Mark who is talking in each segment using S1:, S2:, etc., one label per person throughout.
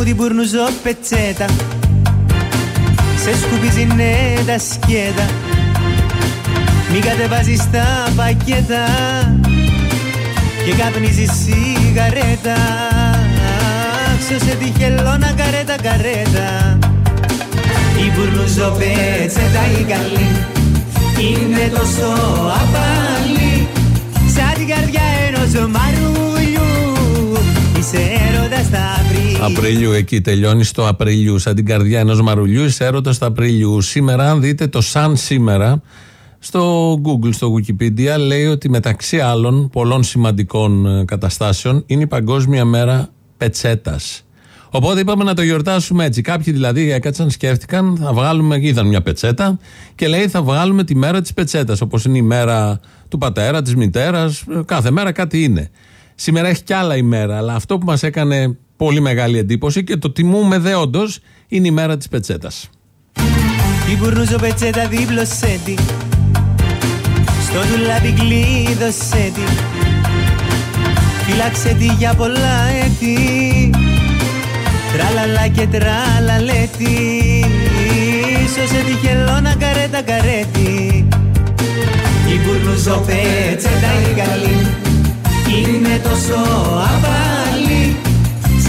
S1: μου την πουρνουζό πετσέτα. Σε σκουπίζει ναι τα σκέτα. Μη κατεβάζεις τα πακέτα Και καπνίζεις σιγαρέτα. Ξώσε τη χελώνα καρέτα καρέτα. Η πουρνουζό πετσέτα η καλή. Είναι τόσο απαλή. Σαν την καρδιά ενός μαρούλιου Είσαι έρωτας στα Απρίλιο.
S2: Απρίλιο εκεί τελειώνει στο Απρίλιο. Σαν την καρδιά ενός μαρουλιού, είσαι έρωτας στα Απρίλιου. Σήμερα, αν δείτε το σαν σήμερα, στο Google, στο Wikipedia, λέει ότι μεταξύ άλλων πολλών σημαντικών ε, καταστάσεων είναι η Παγκόσμια Μέρα Πετσέτας. Οπότε είπαμε να το γιορτάσουμε έτσι. Κάποιοι δηλαδή έκατσαν, σκέφτηκαν, θα βγάλουμε, είδαν μια πετσέτα και λέει θα βγάλουμε τη μέρα της πετσέτας. Όπως είναι η μέρα του πατέρα, της μητέρας, κάθε μέρα κάτι είναι. Σήμερα έχει κι άλλα ημέρα, αλλά αυτό που μας έκανε πολύ μεγάλη εντύπωση και το τιμούμε όντω είναι η μέρα της πετσέτας.
S1: Η μπουρνούζο πετσέτα δίπλωσέ τη. Στο ντουλάπι κλείδωσέ τη. Φύλαξε τη για πολλά έτη. Τραλαλά και τραλαλέτη Σώσε τη χελώνα καρέτα καρέτη. Η μπουρνούζο πετσέτα η καλή. Είναι τόσο απαλή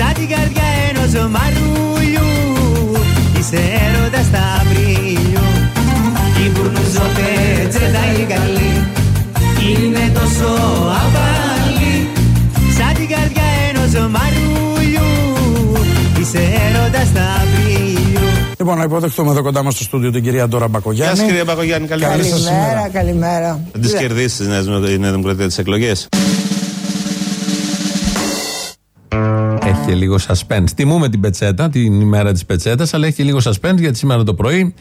S1: Σαν την καρδιά ενός μαρούλιου Είσαι έρωτας στα Απρίλιο Η μπουρνουζό πετσέτα η καλή Είναι τόσο απαλή Σαν την καρδιά ενός μαρούλιου Είσαι έρωτας στα Απρίλιο
S3: Λοιπόν, να υποδεχτούμε εδώ κοντά μας στο στούντιο την κυρία Ντόρα Μπακογιάννη.
S4: Γεια σας, κυρία Μπακογιάννη, καλημέρα.
S3: Καλή σας
S5: Καλημέρα,
S3: ημέρα.
S5: καλημέρα.
S4: Θα τις κερδίσεις η Νέα Δημοκρατία τις εκλογές.
S2: Έχει και λίγο suspense. Τιμούμε την πετσέτα, την ημέρα της πετσέτας, αλλά έχει και λίγο suspense γιατί σήμερα το πρωί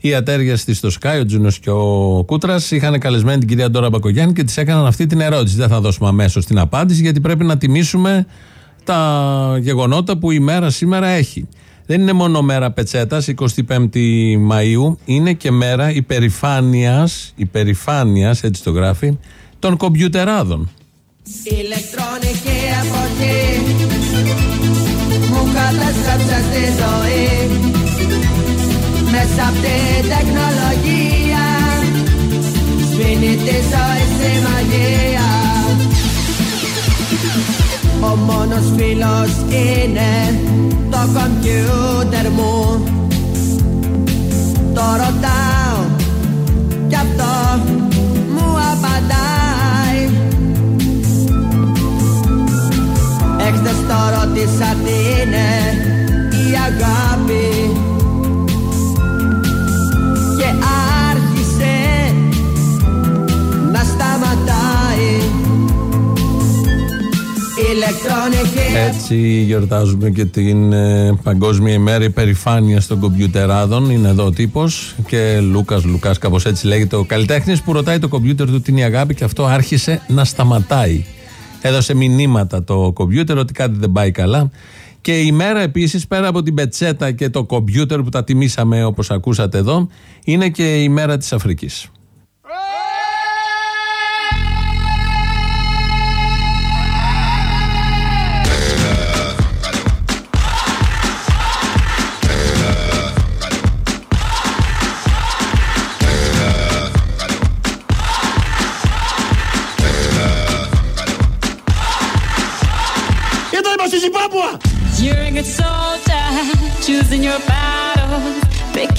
S2: η ατέριαστη στο Sky, ο Τζούνος και ο Κούτρας, είχαν καλεσμένη την κυρία Ντόρα Μπακογιάννη και της έκαναν αυτή την ερώτηση. Δεν θα δώσουμε αμέσως την απάντηση, γιατί πρέπει να τιμήσουμε τα γεγονότα που η μέρα σήμερα έχει. Δεν είναι μόνο μέρα πετσέτας, 25η Μαου, είναι και μέρα υπερηφάνειας, υπερηφάνειας, έτσι το γράφει, των κομπιουτεράδων.
S6: Ηλεκτρονική Μου καταστρέψες τη ζωή. Μέσα απ' την τεχνολογία. Σβήνει τη ζωή στη μαγεία. Ο μόνος φίλος είναι το κομπιούτερ μου. Το ρωτάω κι αυτό μου απαντάει. Έχθες το ρώτησα τι είναι. η αγάπη Και άρχισε να σταματάει Ηλεκτρονική
S2: Έτσι γιορτάζουμε και την ε, Παγκόσμια ημέρα υπερηφάνεια των κομπιουτεράδων. Είναι εδώ ο τύπος και Λούκας Λουκάς, κάπως έτσι λέγεται ο καλλιτέχνης που ρωτάει το κομπιούτερ του τι είναι η αγάπη και αυτό άρχισε να σταματάει. Έδωσε μηνύματα το κομπιούτερ ότι κάτι δεν πάει καλά. Και η μέρα επίσης, πέρα από την πετσέτα και το κομπιούτερ που τα τιμήσαμε όπως ακούσατε εδώ, είναι και η μέρα
S7: της Αφρικής.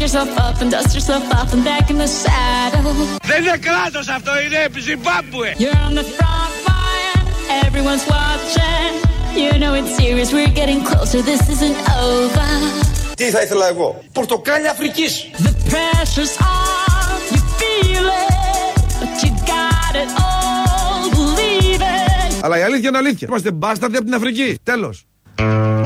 S7: Yourself up and dust yourself off and back in the saddle.
S8: Δεν είναι κράτος αυτό, είναι Ζιμπάμπουε.
S7: You're on the front line, everyone's watching. You know it's serious, we're getting closer, this isn't over.
S9: Τι θα ήθελα εγώ. Πορτοκάλια Αφρικής.
S7: The pressure's on, you feel it, but you got it all, believe it.
S3: Αλλά η αλήθεια είναι αλήθεια. Είμαστε μπάσταρδοι από την Αφρική. Τέλο.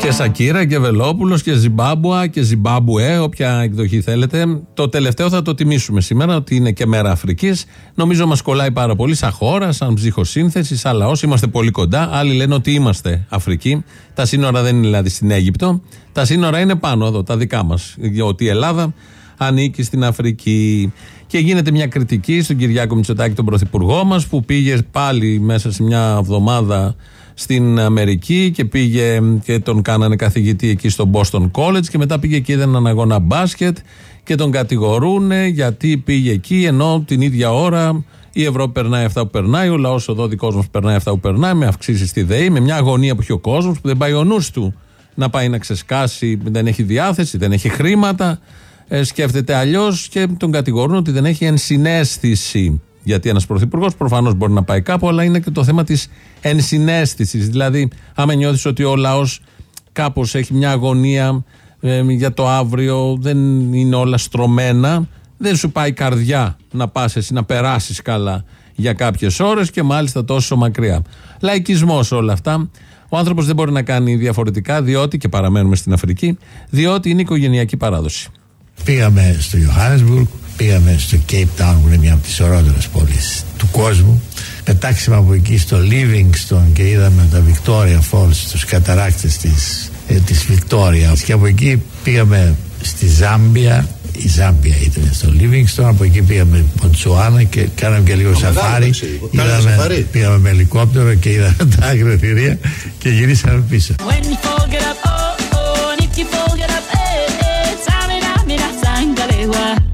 S2: Και Σακύρα και Βελόπουλος και Ζιμπάμπουα και Ζιμπάμπουε, όποια εκδοχή θέλετε. Το τελευταίο θα το τιμήσουμε σήμερα, ότι είναι και μέρα Αφρικής. Νομίζω μας κολλάει πάρα πολύ σαν χώρα, σαν ψυχοσύνθεση, σαν λαός. Είμαστε πολύ κοντά. Άλλοι λένε ότι είμαστε Αφρική. Τα σύνορα δεν είναι δηλαδή στην Αίγυπτο. Τα σύνορα είναι πάνω εδώ, τα δικά μας. Ότι η Ελλάδα ανήκει στην Αφρική. Και γίνεται μια κριτική στον Κυριάκο Μητσοτάκη, τον πρωθυπουργό μας, που πήγε πάλι μέσα σε μια εβδομάδα στην Αμερική και πήγε και τον κάνανε καθηγητή εκεί στο Boston College και μετά πήγε και είδε έναν αγώνα μπάσκετ και τον κατηγορούν γιατί πήγε εκεί ενώ την ίδια ώρα η Ευρώπη περνάει αυτά που περνάει, ο λαός εδώ δικός μας περνάει αυτά που περνάει, με αυξήσεις στη ΔΕΗ, με μια αγωνία που έχει ο κόσμος που δεν πάει ο νους του να πάει να ξεσκάσει, δεν έχει διάθεση, δεν έχει χρήματα, ε, σκέφτεται αλλιώς και τον κατηγορούν ότι δεν έχει ενσυναίσθηση. Γιατί ένας πρωθυπουργός προφανώς μπορεί να πάει κάπου, αλλά είναι και το θέμα της ενσυναίσθησης. Δηλαδή, άμα νιώθεις ότι ο λαός κάπως έχει μια αγωνία ε, για το αύριο, δεν είναι όλα στρωμένα, δεν σου πάει η καρδιά να πας εσύ να περάσεις καλά για κάποιες ώρες και μάλιστα τόσο μακριά. Λαϊκισμός όλα αυτά. Ο άνθρωπος δεν μπορεί να κάνει διαφορετικά, διότι και παραμένουμε στην Αφρική, διότι είναι οικογενειακή παράδοση.
S10: Πήγαμε στο Johannesburg, πήγαμε στο Cape Town που είναι μια από τις ωραίτερες πόλεις του κόσμου. Πετάξαμε από εκεί στο Livingston και είδαμε τα Victoria Falls τους καταράκτες της, ε, της Victoria. Και από εκεί πήγαμε στη Ζάμπια η Ζάμπια ήταν στο Livingston. Από εκεί πήγαμε Ποντσουάνα και κάναμε και λίγο σαφάρι. είδαμε, πήγαμε με ελικόπτερο και είδαμε τα αγροτηρία και γυρίσαμε πίσω.
S7: When you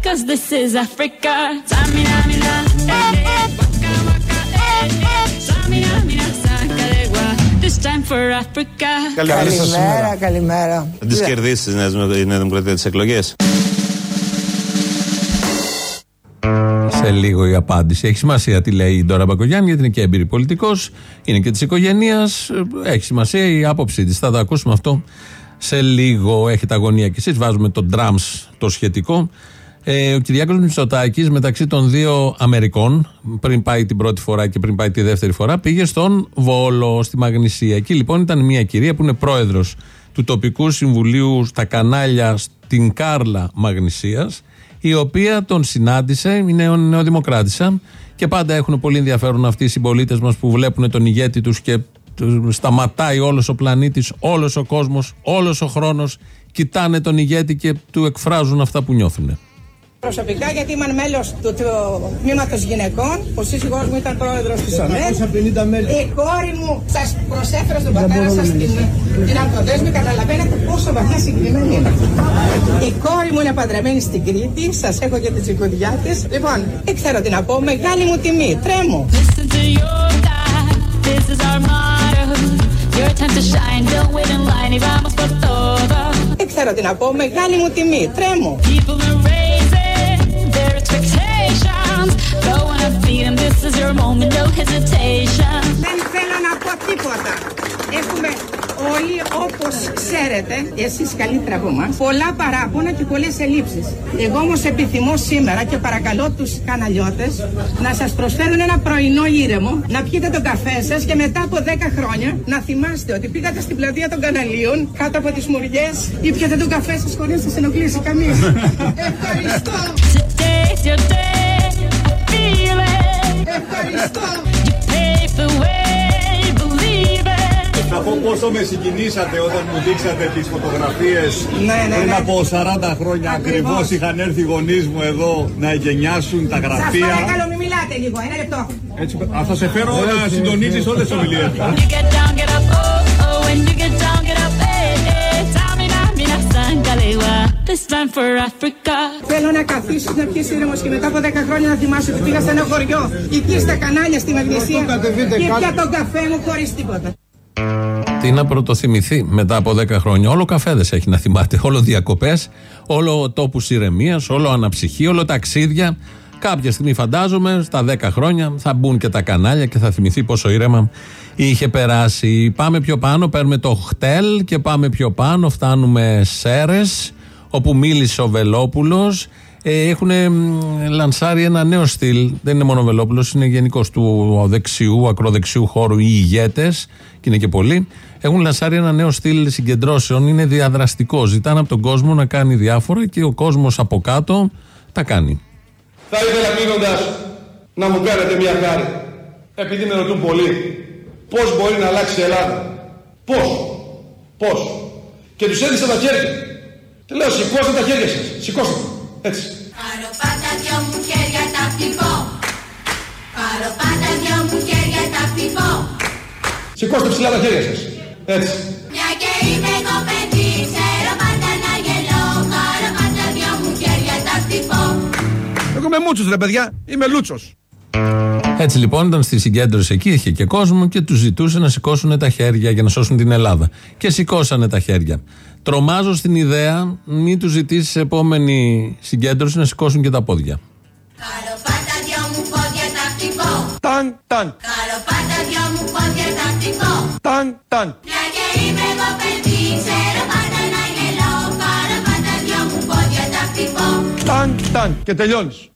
S7: cause this is Africa. Tamina, mina, eh, eh. Waka, waka, eh, eh. Tamina, mina, sangalewa, this time for Africa.
S11: Καλημέρα, καλημέρα.
S4: Θα τις κερδίσεις η Νέα η Νέα Δημοκρατία τι εκλογέ.
S2: Σε λίγο η απάντηση. Έχει σημασία τι λέει η Ντόρα Μπακογιάννη, γιατί είναι και έμπειρη πολιτικός, είναι και της οικογένειας. Έχει σημασία η άποψή της. Θα το ακούσουμε αυτό σε λίγο. Έχετε αγωνία κι εσείς. Βάζουμε το drums το σχετικό. Ε, ο Κυριάκος Μητσοτάκης μεταξύ των δύο Αμερικών, πριν πάει την πρώτη φορά και πριν πάει τη δεύτερη φορά, πήγε στον Βόλο, στη Μαγνησία. Εκεί λοιπόν ήταν μια κυρία που είναι πρόεδρος του τοπικού συμβουλίου στα κανάλια στην Κάρλα Μαγνησίας, η οποία τον συνάντησε, είναι νεοδημοκράτησα και πάντα έχουν πολύ ενδιαφέρον αυτοί οι συμπολίτες μας που βλέπουν τον ηγέτη τους και τους σταματάει όλος ο πλανήτης, όλος ο κόσμος, όλος ο χρόνος, κοιτάνε τον ηγέτη και του εκφράζουν αυτά που νιώθουν.
S11: Προσωπικά γιατί ήμουν μέλος του, του τμήματος γυναικών, ο σύζυγός μου ήταν πρόεδρος της ΟΝΕΤ. Η κόρη μου σας προσέφερα στον πατέρα σας την, την αυτοδέσμη, καταλαβαίνετε πόσο βαθιά συγκεκριμένη είναι. Η κόρη μου είναι παντρεμένη στην Κρήτη, σας έχω και τη τσικουδιά της. Λοιπόν, δεν ξέρω τι να πω, μεγάλη μου τιμή, τρέμω.
S7: Listen to your dad, this is our motto. Your time to shine, don't wait in line, y vamos por todo.
S11: Δεν ξέρω τι να πω, μεγάλη μου τιμή, τρέμω.
S7: expectations. Go and feed them, this is your moment, no hesitation.
S11: Δεν θέλω να πω τίποτα. Έχουμε όλοι, όπως ξέρετε, εσείς καλύτερα από μας, πολλά παράπονα και πολλές ελλείψεις. Εγώ όμως επιθυμώ σήμερα και παρακαλώ τους καναλιώτες να σας προσφέρουν ένα πρωινό ήρεμο, να πιείτε τον καφέ σας και μετά από 10 χρόνια να θυμάστε ότι πήγατε στην πλατεία των καναλίων κάτω από τις μουριές ή πιείτε τον καφέ σας χωρίς να σας ενοχλήσει κανείς. Ευχαριστώ.
S7: Today's your day, I feel it.
S11: Ευχαριστώ.
S12: Να πω πόσο με συγκινήσατε όταν μου δείξατε τις φωτογραφίες
S11: Ναι, ναι,
S12: πριν
S11: ναι.
S12: από 40 χρόνια
S11: Ακριβώς.
S12: ακριβώς είχαν έρθει οι γονείς μου εδώ να εγκαινιάσουν τα
S11: Σας
S12: γραφεία.
S11: παρακαλώ μην μιλάτε λίγο, ένα λεπτό.
S12: Έτσι, α, θα σε φέρω να συντονίζεις όλες τις ομιλίες.
S7: You get down, get up, oh, oh, when you get down, get up, eh, eh. Tamina, mina, sangalewa, this time for Africa.
S11: Θέλω να καθίσει να πιει ήρεμος και μετά από 10 χρόνια να θυμάσαι ότι πήγα σε ένα χωριό εκεί στα κανάλια στη Μαγνησία και πια τον καφέ μου χωρίς τίποτα.
S2: Τι να πρωτοθυμηθεί μετά από 10 χρόνια. Όλο καφέδες έχει να θυμάται. Όλο διακοπές, όλο τόπους ηρεμίας, όλο αναψυχή, όλο ταξίδια. Κάποια στιγμή φαντάζομαι στα 10 χρόνια θα μπουν και τα κανάλια και θα θυμηθεί πόσο ήρεμα είχε περάσει. Πάμε πιο πάνω, παίρνουμε το χτέλ και πάμε πιο πάνω, φτάνουμε Σέρες όπου μίλησε ο Βελόπουλος ε, έχουν λανσάρει ένα νέο στυλ. Δεν είναι μόνο ο Βελόπουλος, είναι γενικώ του δεξιού, ακροδεξιού χώρου οι ηγέτες, και είναι και πολλοί. Έχουν λανσάρει ένα νέο στυλ συγκεντρώσεων. Είναι διαδραστικό. Ζητάνε από τον κόσμο να κάνει διάφορα και ο κόσμος από κάτω τα κάνει.
S13: Θα ήθελα κλείνοντας να μου κάνετε μια χάρη. Επειδή με ρωτούν πολλοί, πώς μπορεί να αλλάξει η Ελλάδα; Πώς; Πώς; Και τους έδειξα τα χέρια. Και λέω σηκώστε τα χέρια σας. Σηκώστε τα. Έτσι.
S14: Πάρω πάντα δυο μου χέρια τα πιπώ. Πάρω πάντα δυο μου χέρια τα πιπώ.
S13: Σηκώστε ψηλά τα χέρια σας. Έτσι.
S14: Μια και είμαι εγώ παιδί, ξέρω πάντα να γελώ. Χαρά πάντα δυο μου χέρια τα χτυπώ.
S3: Εγώ είμαι μούτσος ρε παιδιά, είμαι λούτσος.
S2: Έτσι λοιπόν ήταν στη συγκέντρωση εκεί, είχε και κόσμο και τους ζητούσε να σηκώσουν τα χέρια για να σώσουν την Ελλάδα. Και σηκώσανε τα χέρια. Τρομάζω στην ιδέα μην τους ζητήσεις σε επόμενη συγκέντρωση να σηκώσουν και τα πόδια.
S14: Χαρά πάντα δυο μου πόδια τα χτυπώ.
S3: Ταν, ταν,
S14: Χαρά πάντα δυο μου πόδια τα χτυπώ.
S3: ταν, ταν.
S14: Μια και είμαι εγώ παιδί, ξέρω πάντα να γελώ. Χαρά πάντα δυο μου πόδια τα χτυπώ.
S3: Ταν, ταν. Και τελειώνεις.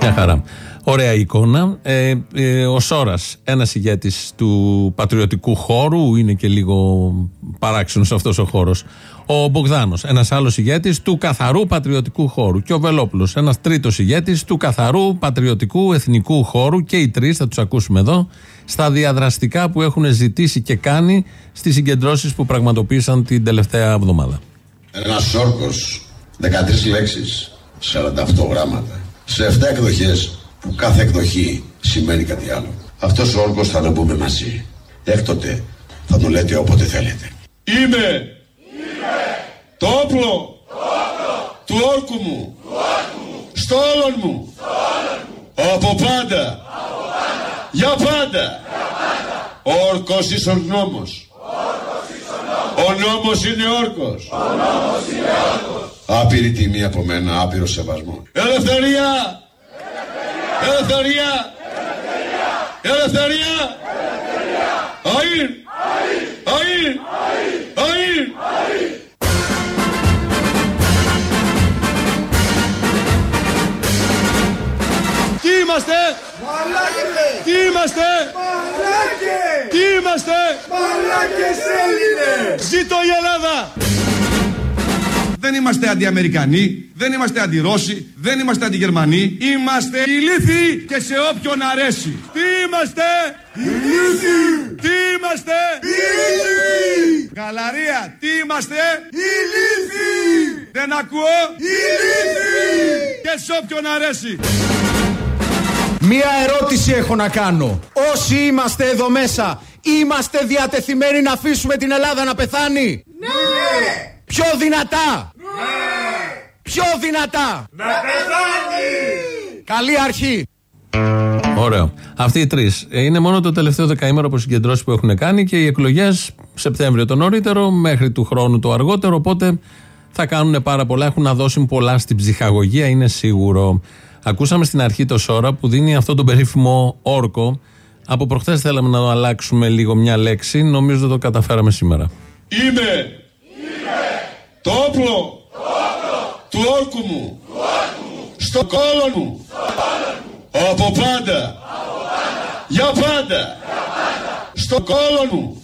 S2: Μια χαρά. Ωραία εικόνα. Ε, ε, ο Σόρας, ένας ηγέτης του πατριωτικού χώρου, είναι και λίγο παράξενος αυτός ο χώρος. Ο Μπογδάνος, ένας άλλος ηγέτης του καθαρού πατριωτικού χώρου. Και ο Βελόπουλος, ένας τρίτος ηγέτης του καθαρού πατριωτικού εθνικού χώρου. Και οι τρεις, θα τους ακούσουμε εδώ, στα διαδραστικά που έχουν ζητήσει και κάνει στις συγκεντρώσεις που πραγματοποίησαν την τελευταία εβδομάδα.
S15: Ένας όρκος, 13 λέξεις, 48 γράμματα, σε 7 εκδοχές που κάθε εκδοχή σημαίνει κάτι άλλο. Αυτός ο όρκος θα το πούμε μαζί. Έκτοτε θα το λέτε όποτε θέλετε.
S13: Είμαι, το όπλο, του όρκου μου, στόλων μου, από πάντα, για πάντα. Ο όρκος εις ο νόμος. Ο νόμος είναι όρκος.
S15: Άπειρη τιμή από μένα, άπειρο σεβασμό.
S13: Ελευθερία! Ελευθερία! Ελευθερία! Αΐρ! Αΐρ! Αΐρ! Τι είμαστε! Τι είμαστε! Τι είμαστε! Ζήτω η Ελλάδα!
S3: Δεν είμαστε αντιαμερικανοί, δεν είμαστε αντιρώσοι, δεν είμαστε αντιγερμανοί. Είμαστε ηλίθιοι και σε όποιον αρέσει. Τι είμαστε! Ηλίθιοι! Τι είμαστε! Ηλίθιοι! Γαλαρία, τι είμαστε! Ηλίθιοι! Δεν ακούω! Ηλίθιοι! Και σε όποιον αρέσει.
S16: Μία ερώτηση έχω να κάνω. Όσοι είμαστε εδώ μέσα, είμαστε διατεθειμένοι να αφήσουμε την Ελλάδα να πεθάνει; Ναι! Πιο δυνατά. Ναι! Πιο δυνατά. Να πεθάνει. Καλή αρχή.
S2: Ωραίο. Αυτοί οι τρεις. Είναι μόνο το τελευταίο δεκαήμερο από συγκεντρώσεις που έχουν κάνει και οι εκλογές Σεπτέμβριο το νωρίτερο, μέχρι του χρόνου το αργότερο. Οπότε θα κάνουν πάρα πολλά. Έχουν να δώσουν πολλά στην ψυχαγωγία, είναι σίγουρο. Ακούσαμε στην αρχή το Σόρα που δίνει αυτό τον περίφημο όρκο. Από προχθές θέλαμε να το αλλάξουμε λίγο μια λέξη. Νομίζω το καταφέραμε σήμερα.
S13: Είμαι, το όπλο, του όρκου μου, στο κόλο μου, από πάντα, για πάντα, στο κόλο μου.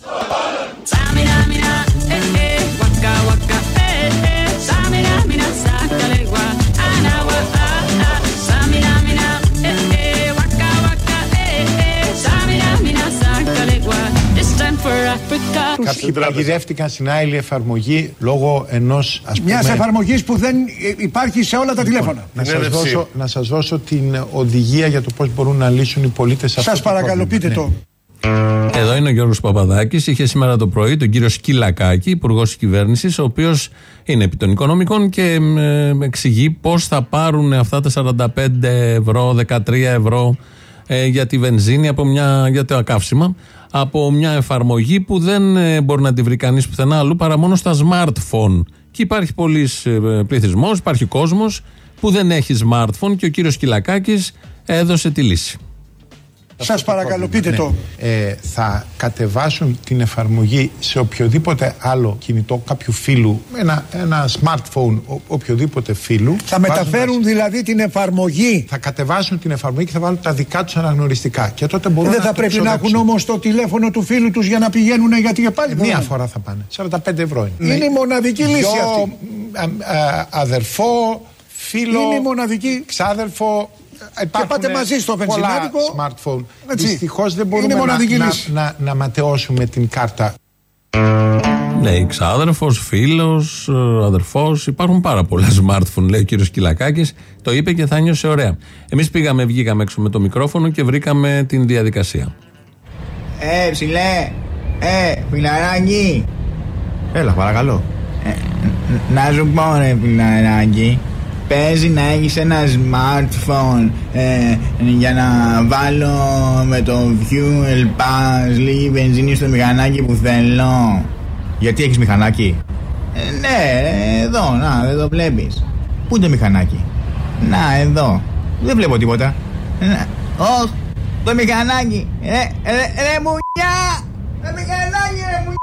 S10: Κάποιοι παγιδεύτηκαν στην άλλη εφαρμογή λόγω ενός ας πούμε.
S3: Μιας εφαρμογής που δεν ε, υπάρχει σε όλα τα τηλέφωνα.
S10: Να σας, δώσω, να σας δώσω την οδηγία για το πώς μπορούν να λύσουν οι πολίτες αυτό
S3: Σας
S10: το
S3: παρακαλώ,
S10: πρόβλημα.
S3: πείτε
S10: Ναι.
S3: το.
S2: Εδώ είναι ο Γιώργος Παπαδάκης Είχε σήμερα το πρωί τον κύριο Σκυλακάκη, υπουργός της κυβέρνησης, ο οποίος είναι επί των οικονομικών και ε, εξηγεί πώς θα πάρουν αυτά τα 45 ευρώ, 13 ευρώ ε, για τη βενζίνη, από μια, για το καύσιμα, από μια εφαρμογή που δεν ε, μπορεί να τη βρει κανείς πουθενά αλλού παρά μόνο στα smartphone. Και υπάρχει πολλή πληθυσμός, υπάρχει κόσμος που δεν έχει smartphone και ο κύριος Σκυλακάκη έδωσε τη λύση.
S3: Σας παρακαλώ, πείτε
S10: Ναι.
S3: το.
S10: Ε, θα κατεβάσουν την εφαρμογή σε οποιοδήποτε άλλο κινητό κάποιου φίλου, ένα, ένα smartphone ο- οποιοδήποτε φίλου.
S3: Θα μεταφέρουν δηλαδή την εφαρμογή.
S10: Θα κατεβάσουν την εφαρμογή και θα βάλουν τα δικά τους αναγνωριστικά. Και τότε μπορούν
S3: Δεν
S10: να
S3: θα
S10: το
S3: πρέπει να έχουν
S10: ξοδέψουν.
S3: όμως το τηλέφωνο του φίλου τους για να πηγαίνουν γιατί και πάλι.
S10: Μία
S3: δεν-
S10: φορά θα πάνε. 45 ευρώ είναι.
S3: Είναι η μοναδική λύση
S10: Γιο,
S3: αυτή.
S10: α, α, αδερφό, φίλο,
S3: Είναι η μοναδική.
S10: ξάδερφο. Υπάρχουν
S3: πάτε μαζί στο
S10: πολλά
S3: βενζινάδικο.
S10: smartphone.
S3: Έτσι.
S10: Δυστυχώς δεν μπορούμε
S3: Είναι μοναδική
S10: να, να,
S3: λύση.
S10: να, να ματαιώσουμε την κάρτα.
S2: Ναι, ξάδερφο, φίλος, αδερφός. Υπάρχουν πάρα πολλά smartphone, λέει ο κύριος Κυλακάκης. Το είπε και θα νιώσε ωραία. Εμείς πήγαμε, βγήκαμε έξω με το μικρόφωνο και βρήκαμε την διαδικασία.
S6: Ε, ψηλέ,
S17: Ε, φιλαράκι.
S16: Έλα, παρακαλώ.
S17: Ε, να σου πω ρε φιλαράκι. Παίζει να έχεις ένα smartphone ε, για να βάλω με το fuel pass λίγη βενζίνη στο μηχανάκι που θέλω.
S16: Γιατί έχεις μηχανάκι;
S17: Ε, ναι, εδώ, να, δεν το βλέπεις.
S16: Πού είναι το μηχανάκι;
S17: Να, εδώ.
S16: Δεν βλέπω τίποτα.
S17: Ε, να, Ωχ, το μηχανάκι. Ε, ρε, ρε μουνιά! Το μηχανάκι, ρε μουνιά!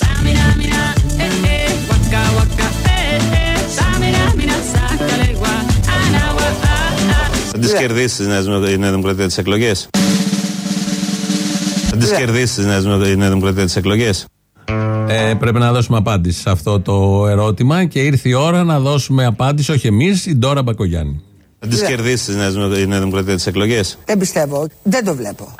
S7: Samina, mina, eh, eh,
S4: Θα τις κερδίσεις η Νέα Δημοκρατία τις εκλογές. Θα τις κερδίσεις η Νέα Δημοκρατία τις εκλογές.
S2: Ε, πρέπει να δώσουμε απάντηση σε αυτό το ερώτημα και ήρθε η ώρα να δώσουμε απάντηση, όχι εμείς, η Ντόρα Μπακογιάννη.
S4: Θα τις κερδίσεις η Νέα Δημοκρατία τις εκλογές.
S5: Δεν πιστεύω. Δεν το βλέπω.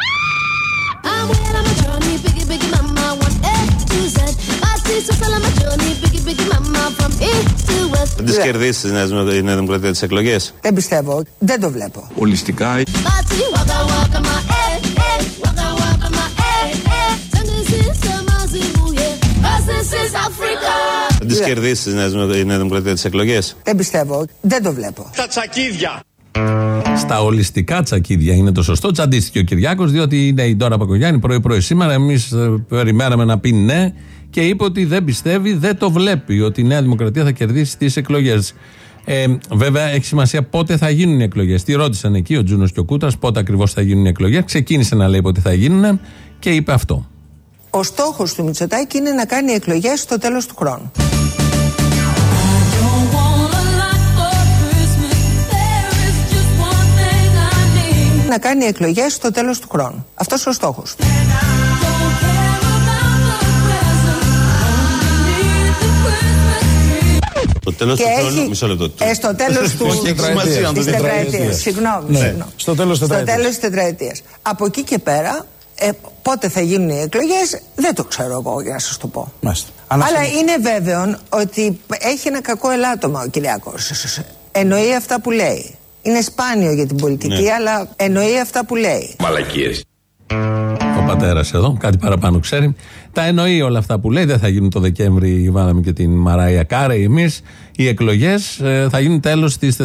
S14: Waka, waka, my eh, eh. Sunday, sister, my zimu, yeah. Cause this is Africa.
S4: Θα τις κερδίσεις η Νέα Δημοκρατία τις εκλογές.
S5: Δεν πιστεύω. Δεν το βλέπω.
S12: Τα τσακίδια.
S2: Στα ολιστικά τσακίδια είναι το σωστό. Τσαντίστηκε ο Κυριάκος, διότι είναι η Ντόρα Πακογιάννη πρωί-πρωί σήμερα. Εμείς περιμέναμε να πει ναι και είπε ότι δεν πιστεύει, δεν το βλέπει ότι η Νέα Δημοκρατία θα κερδίσει τις εκλογές. Ε, βέβαια, έχει σημασία πότε θα γίνουν οι εκλογές. Τι ρώτησαν εκεί ο Τζούνος και ο Κούτρα, πότε ακριβώς θα γίνουν οι εκλογές. Ξεκίνησε να λέει πότε θα γίνουν και είπε αυτό.
S5: Ο στόχος του Μητσοτάκη είναι να κάνει εκλογές στο τέλος του χρόνου. Να κάνει εκλογές στο τέλος του χρόνου. Αυτός ο στόχος
S4: Το τέλος του
S5: Και
S4: χρόνου.
S5: έχει-
S4: Μισό λεπτό.
S5: Ε, στο τέλος του...
S12: Όχι, έχει σημασία,
S5: της
S12: το
S5: τετραετίας.
S12: τετραετίας.
S5: Συγγνώμη,
S12: Ναι,
S5: συγγνώμη.
S12: στο τέλος της
S5: Στο
S12: τετραετίας.
S5: τέλος της τετραετίας. Από εκεί και πέρα, ε, πότε θα γίνουν οι εκλογές, δεν το ξέρω εγώ για να σας το πω.
S12: Μάλιστα.
S5: Αλλά
S12: Αναφέρει-
S5: είναι βέβαιο ότι έχει ένα κακό ελάττωμα ο Κυριάκος. Εννοεί αυτά που λέει. Είναι σπάνιο για την πολιτική,
S4: Ναι.
S5: αλλά εννοεί αυτά που λέει.
S12: Μαλακίες.
S2: Ο πατέρας εδώ, κάτι παραπάνω ξέρει. Τα εννοεί όλα αυτά που λέει. Δεν θα γίνουν το Δεκέμβρη, βάλαμε και την Μαράια Κάρε εμείς. Οι εκλογές θα γίνουν τέλος της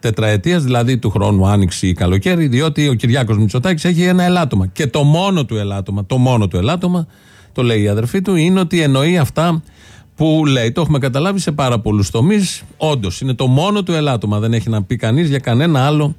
S2: τετραετίας, δηλαδή του χρόνου, άνοιξη ή καλοκαίρι, διότι ο Κυριάκος Μητσοτάκης έχει ένα ελάττωμα. Και το μόνο του ελάττωμα, το μόνο του ελάττωμα, το λέει η αδερφή του, είναι ότι εννοεί αυτά που λέει. Το έχουμε καταλάβει σε πάρα πολλούς τομείς. Όντως, είναι το μόνο του ελάττωμα. Δεν έχει να πει κανείς για κανένα άλλο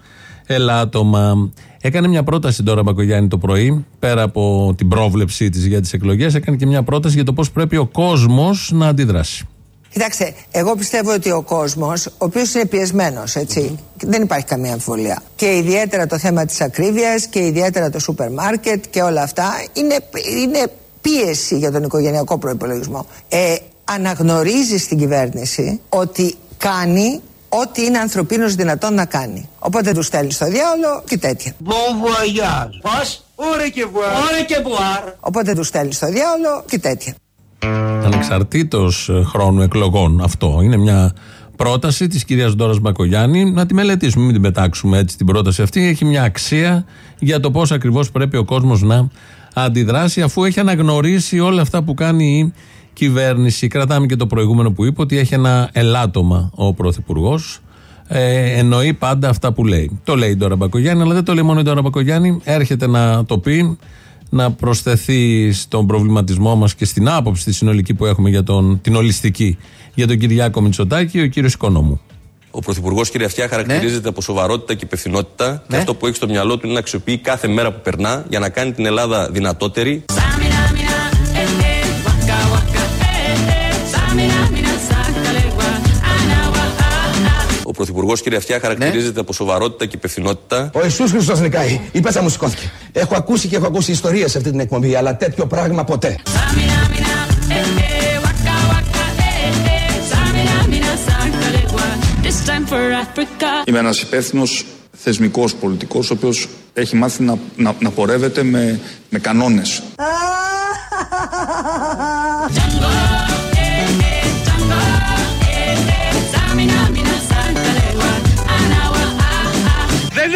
S2: ελάττωμα. Έκανε μια πρόταση τώρα Μπακογιάννη το πρωί, πέρα από την πρόβλεψή της για τις εκλογές, έκανε και μια πρόταση για το πώς πρέπει ο κόσμος να αντιδράσει.
S5: Κοιτάξτε, εγώ πιστεύω ότι ο κόσμος, ο οποίος είναι πιεσμένος, έτσι, δεν υπάρχει καμία αμφιβολία. Και ιδιαίτερα το θέμα της ακρίβειας και ιδιαίτερα το σούπερ μάρκετ και όλα αυτά είναι, είναι πίεση για τον οικογενειακό προπολογισμό. Ε, αναγνωρίζει στην κυβέρνηση ότι κάνει ό,τι είναι ανθρωπίνω δυνατόν να κάνει. Οπότε τους στέλνεις στο διάολο και τέτοια.
S6: Bon voyage. Πώς; Ωρε και βουάρ. Ωρε και βουάρ.
S5: Οπότε τους στέλνεις στο διάολο και τέτοια.
S2: Ανεξαρτήτως χρόνου εκλογών, αυτό είναι μια πρόταση της κυρίας Ντόρας Μπακογιάννη. Να τη μελετήσουμε, μην την πετάξουμε έτσι την πρόταση αυτή. Έχει μια αξία για το πώς ακριβώς πρέπει ο κόσμος να αντιδράσει, αφού έχει αναγνωρίσει όλα αυτά που κάνει η κυβέρνηση. Κρατάμε και το προηγούμενο που είπε ότι έχει ένα ελάττωμα ο Πρωθυπουργός. Ε, εννοεί πάντα αυτά που λέει. Το λέει η Ντόρα Μπακογιάννη, αλλά δεν το λέει μόνο η Ντόρα Μπακογιάννη. Έρχεται να το πει, να προσθεθεί στον προβληματισμό μας και στην άποψη τη συνολική που έχουμε για τον, την ολιστική για τον Κυριάκο Μητσοτάκη, ο κύριος Οικονόμου.
S18: Ο Πρωθυπουργός, κύριε Αυτιά, χαρακτηρίζεται από σοβαρότητα και υπευθυνότητα και αυτό που έχει στο μυαλό του είναι να αξιοποιεί κάθε μέρα που περνά για να κάνει την Ελλάδα δυνατότερη. Ο Πρωθυπουργός, κύριε Αυτιά, χαρακτηρίζεται από σοβαρότητα και υπευθυνότητα.
S19: Ο Ιησούς Χριστός νικάει. Η πέτσα μου σηκώθηκε. Έχω ακούσει και έχω ακούσει ιστορίες σε αυτή την εκπομπή, αλλά τέτοιο πράγμα ποτέ.
S7: This time for Africa.
S20: Είμαι ένας υπεύθυνος θεσμικός πολιτικός, ο οποίος έχει μάθει να, να, να πορεύεται με, με κανόνες.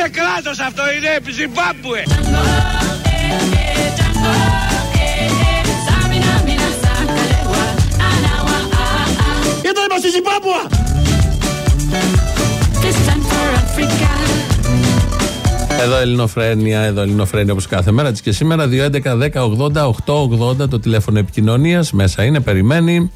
S21: κράτος αυτό είναι, Ζιμπάμπουε.
S8: Εδώ είμαστε στη Ζιμπάμπουα.
S2: Εδώ Ελληνοφρένια, εδώ Ελληνοφρένια όπως κάθε μέρα της και σήμερα 2.11.10.80.8.80 το τηλέφωνο επικοινωνίας, μέσα είναι, περιμένει.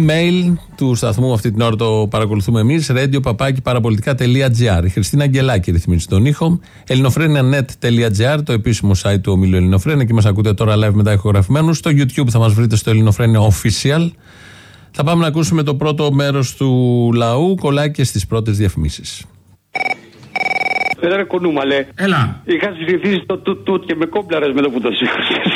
S2: Email του σταθμού αυτή την ώρα το παρακολουθούμε εμείς. Radio παπάκι παραπολιτικά.gr. Η Χριστίνα Αγγελάκη ρυθμίζει τον ήχο. ελληνοφρένια.net.gr το επίσημο site του ομίλου Ελληνοφρένια. Και μας ακούτε τώρα live μετά ηχογραφημένους. Στο YouTube θα μας βρείτε στο Ελληνοφρένια Official. Θα πάμε να ακούσουμε το πρώτο μέρος του λαού. Κολλάει και στις πρώτες διαφημίσεις.
S22: Έλα ρε κονούμαλε.
S23: Έλα.
S22: Είχα συζητήσει το τούτ τούτ και με κόμπλαρες με το που το σήκωσες.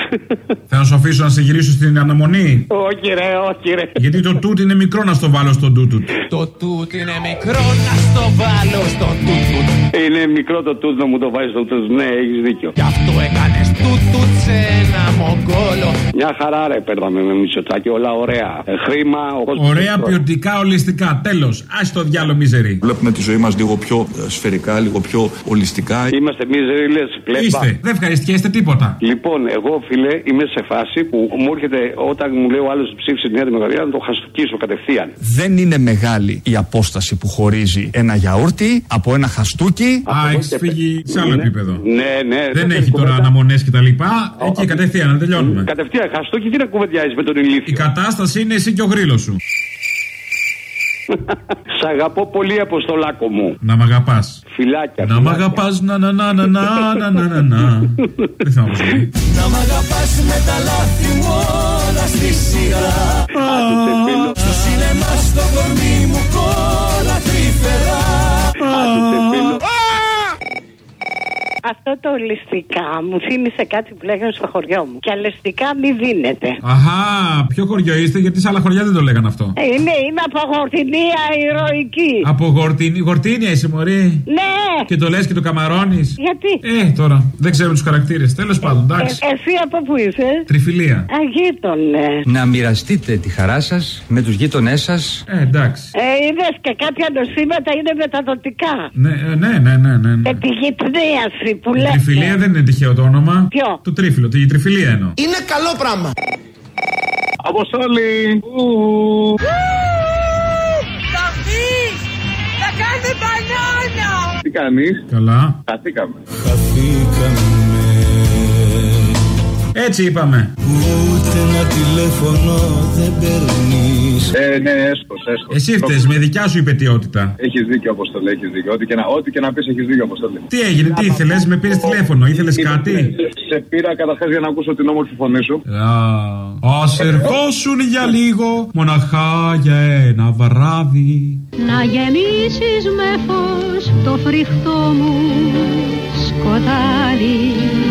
S23: Θα σου αφήσω να σε γυρίσω στην αναμονή.
S22: όχι ρε, όχι ρε.
S23: Γιατί το τούτ είναι μικρό να στο βάλω στον τούτουτ.
S24: Το τούτ είναι μικρό να στο βάλω στο τούτ τούτ.
S22: Είναι μικρό το τούτ να μου το βάζεις στο τούτ. Ναι, έχεις δίκιο.
S24: Γι' αυτό έκανες τούτ τούτ σε ένα μογκόλο.
S22: Μια χαρά ρε παίρναμε με μισοτάκι, όλα ωραία. Ε, χρήμα, ο κόσμος
S23: Ωραία
S22: είναι
S23: ποιοτικά ολιστικά. Τέλος. Α το διάλο μίζερη.
S20: Βλέπουμε τη ζωή μας λίγο πιο ε, σφαιρικά, λίγο πιο ολιστικά.
S22: Είμαστε μίζεροι, λες, κλέπα.
S23: Είστε. Δεν ευχαριστιέστε τίποτα.
S22: Λοιπόν, εγώ φίλε είμαι σε φάση που μου έρχεται όταν μου λέει ο άλλος ψήφισε τη Νέα Δημοκρατία να το χαστοκίσω κατευθείαν.
S20: Δεν είναι μεγάλη η απόσταση που χωρίζει ένα γιαούρτι από ένα χαστούκι.
S23: Α, έχεις φύγει σε άλλο επίπεδο.
S22: Ναι, ναι.
S23: Δεν έχει τώρα αναμονές και τα λοιπά. Εκεί κατευθείαν να τελειώνουμε.
S22: Κατευθείαν, χαστούκι τι να κουβεντιάζεις με τον ηλίθιο;
S23: Η κατάσταση είναι εσύ και ο γρήλος σου.
S22: Σ' αγαπώ πολύ, Αποστολάκο μου.
S23: Να μ' αγαπάς.
S22: Φιλάκια.
S23: Να μ' αγαπάς, να να να να να να να να να. Δεν θυμάμαι πώ λέει.
S24: Να μ' αγαπάς με τα λάθη μου όλα στη σειρά. Στο σινεμά στο κορμί μου κόλλα τρυφερά.
S25: Αυτό το ολιστικά μου θύμισε κάτι που λέγανε στο χωριό μου. Και αλεστικά μη δίνεται.
S23: Αχά, ποιο χωριό είστε, γιατί σε άλλα χωριά δεν το λέγανε αυτό.
S25: Ε, Είναι, είμαι από γορτινία ηρωική.
S23: Από γορτίνη, γορτίνια είσαι, Μωρή.
S25: Ναι!
S23: Και το λες και το καμαρώνεις.
S25: Γιατί;
S23: Ε, τώρα. Δεν ξέρουμε τους χαρακτήρες. Τέλος πάντων, εντάξει.
S25: Ε, εσύ από πού είσαι;
S23: Τριφυλία.
S25: Αγίτονε.
S26: Να μοιραστείτε τη χαρά σας με τους γείτονές σας.
S23: Ε, εντάξει.
S25: Ε, είδες και κάποια νοσήματα είναι μεταδοτικά.
S23: Ναι, ε, ναι, ναι, ναι. ναι, ναι.
S25: Επιγυπνίαση που
S23: Η
S25: λέτε.
S23: τριφυλία δεν είναι τυχαίο το όνομα.
S25: Ποιο;
S23: Το τρίφυλλο, τη τριφυλία εννοώ.
S8: Είναι καλό πράγμα.
S22: Αποστόλη.
S24: Θα κάνει μπανάνα.
S22: Τι κάνεις;
S23: Καλά.
S22: Χαθήκαμε.
S23: Έτσι είπαμε.
S24: Ούτε ένα τηλέφωνο δεν παίρνεις
S22: Ε, ναι, έσχος, έσχος.
S23: Εσύ φταίει με δικιά σου υπετιότητα.
S22: Έχεις δίκιο, Αποστολή, έχεις δίκιο. Ό,τι και να, ό,τι και να πεις, έχεις δίκιο, Αποστολή.
S23: Τι έγινε, τι ήθελες, με πήρες τηλέφωνο, ήθελες κάτι;
S22: Σε πήρα καταρχάς για να ακούσω την όμορφη φωνή σου.
S23: Α ερχόσουν για λίγο, μοναχά για ένα βράδυ.
S27: Να γεμίσεις με φως το φρικτό μου σκοτάδι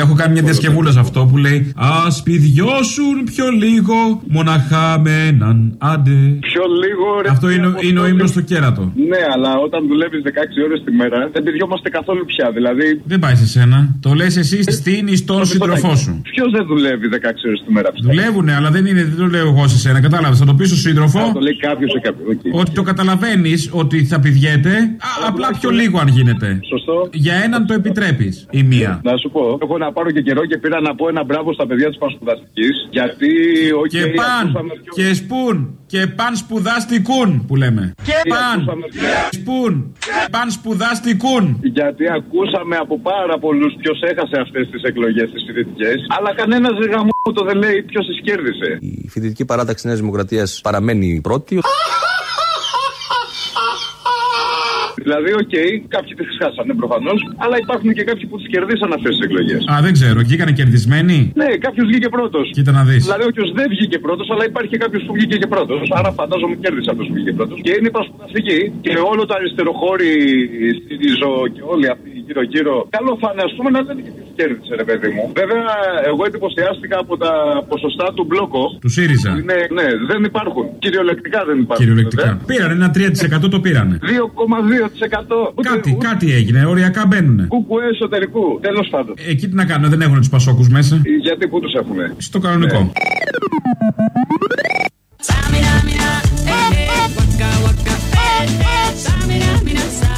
S23: Έχω κάνει μια διασκευούλα σε αυτό που λέει Α πηδιώσουν πιο λίγο, μοναχά με έναν άντε.
S22: Πιο λίγο, ρε.
S23: Αυτό είναι, ο- είναι ο ύμνος στο κέρατο.
S22: Ναι, αλλά όταν δουλεύεις 16 ώρες τη μέρα, δεν πηδιόμαστε καθόλου πια. Δηλαδή,
S23: Δεν πάει σε σένα. Το λες εσύ στην ή στον σύντροφό σου.
S22: ποιος δεν δουλεύει 16 ώρες τη μέρα, πιστεύω.
S23: Δουλεύουνε, αλλά δεν είναι, δεν το λέω εγώ σε σένα. Κατάλαβες. Θα το πεις στον σύντροφο
S22: Α, Το λέει κάποιος σε κάποιο. οκ.
S23: ότι το καταλαβαίνεις ότι θα πηδιέται, α, απλά πιο λίγο αν γίνεται.
S22: Σωστό.
S23: Για έναν το επιτρέπεις η μία.
S22: Να σου πω, έχω να πάρω και καιρό και πήρα να πω ένα μπράβο στα παιδιά της πανσπουδαστικής. Γιατί, οκ,
S23: Και παν
S22: ακούσαμε πιο-
S23: και σπουν και παν σπουδαστικούν που λέμε.
S22: Και
S23: παν
S22: ακούσαμε-
S23: σπουν παν σπουδαστικούν.
S22: Γιατί ακούσαμε από πάρα πολλούς ποιος έχασε αυτές τις εκλογές τις φοιτητικές. Αλλά κανένας γαμό το δεν λέει ποιος τις κέρδισε.
S18: Η φοιτητική παράταξη Νέας Δημοκρατίας παραμένει πρώτη.
S22: Δηλαδή, οκ, κάποιοι τις χάσανε προφανώς, αλλά υπάρχουν και κάποιοι που τις κερδίσαν αυτές τις εκλογές.
S23: Α, δεν ξέρω, βγήκανε κερδισμένοι;
S22: Ναι, κάποιος βγήκε πρώτος.
S23: Κοίτα να δεις.
S22: Δηλαδή, όποιος δεν βγήκε πρώτος, αλλά υπάρχει και κάποιος που βγήκε και πρώτος. Άρα, φαντάζομαι κέρδισε αυτός που βγήκε πρώτος. Και είναι η πανσπουδαστική. Και όλο το αριστεροχώρι, ΣΥΡΙΖΑ και όλοι αυτοί γύρω-γύρω. Καλό θα είναι, α πούμε, να λένε και ποιο κέρδισε, ρε παιδί μου. Βέβαια, εγώ εντυπωσιάστηκα από τα ποσοστά του μπλόκο.
S23: Του ΣΥΡΙΖΑ.
S22: Είναι, ναι, δεν υπάρχουν. Κυριολεκτικά δεν υπάρχουν.
S23: Κυριολεκτικά.
S22: βέβαια.
S23: Πήραν ένα 3% το πήρανε.
S22: 2,2%.
S23: Κάτι, κάτι έγινε, οριακά μπαίνουνε.
S22: Κουκουέ εσωτερικού. Τέλο πάντων.
S23: Εκεί τι να κάνουν, δεν έχουν του πασόκου μέσα.
S22: Γιατί πού του έχουμε.
S23: Στο κανονικό.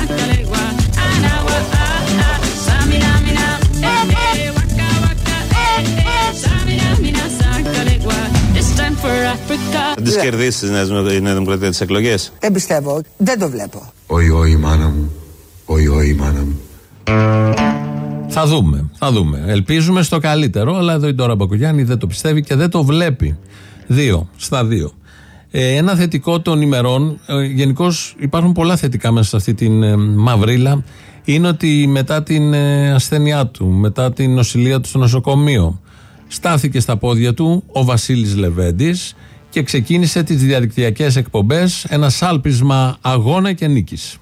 S28: Africa.
S7: Δεν τις
S4: τι κερδίσεις η Νέα Δημοκρατία τις εκλογές;
S5: Δεν πιστεύω. Δεν το βλέπω.
S29: Όχι, όχι, μάνα μου. Όχι, όχι, μάνα μου.
S2: Θα δούμε, θα δούμε. Ελπίζουμε στο καλύτερο, αλλά εδώ η Τώρα Μπακογιάννη δεν το πιστεύει και δεν το βλέπει. Δύο, στα δύο. Ε, ένα θετικό των ημερών, ε, γενικώς υπάρχουν πολλά θετικά μέσα σε αυτή την ε, μαυρίλα, είναι ότι μετά την ε, ασθένειά του, μετά την νοσηλεία του στο νοσοκομείο, στάθηκε στα πόδια του ο Βασίλης Λεβέντης και ξεκίνησε τις διαδικτυακές εκπομπές, ένα σάλπισμα αγώνα και νίκης.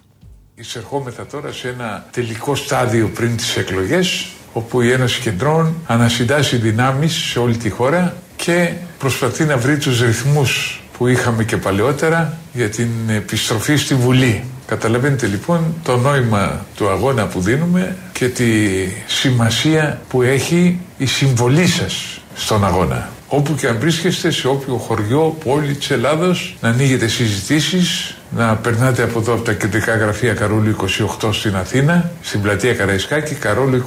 S30: Εισερχόμεθα τώρα σε ένα τελικό στάδιο πριν τις εκλογές όπου η Ένωση Κεντρών ανασυντάσσει δυνάμεις σε όλη τη χώρα και προσπαθεί να βρει τους ρυθμούς που είχαμε και παλαιότερα για την επιστροφή στη Βουλή. Καταλαβαίνετε λοιπόν το νόημα του αγώνα που δίνουμε και τη σημασία που έχει η συμβολή σας στον αγώνα. Όπου και αν βρίσκεστε, σε όποιο χωριό, πόλη της Ελλάδος, να ανοίγετε συζητήσεις, να περνάτε από εδώ από τα κεντρικά γραφεία Καρόλου 28 στην Αθήνα, στην πλατεία Καραϊσκάκη, Καρόλου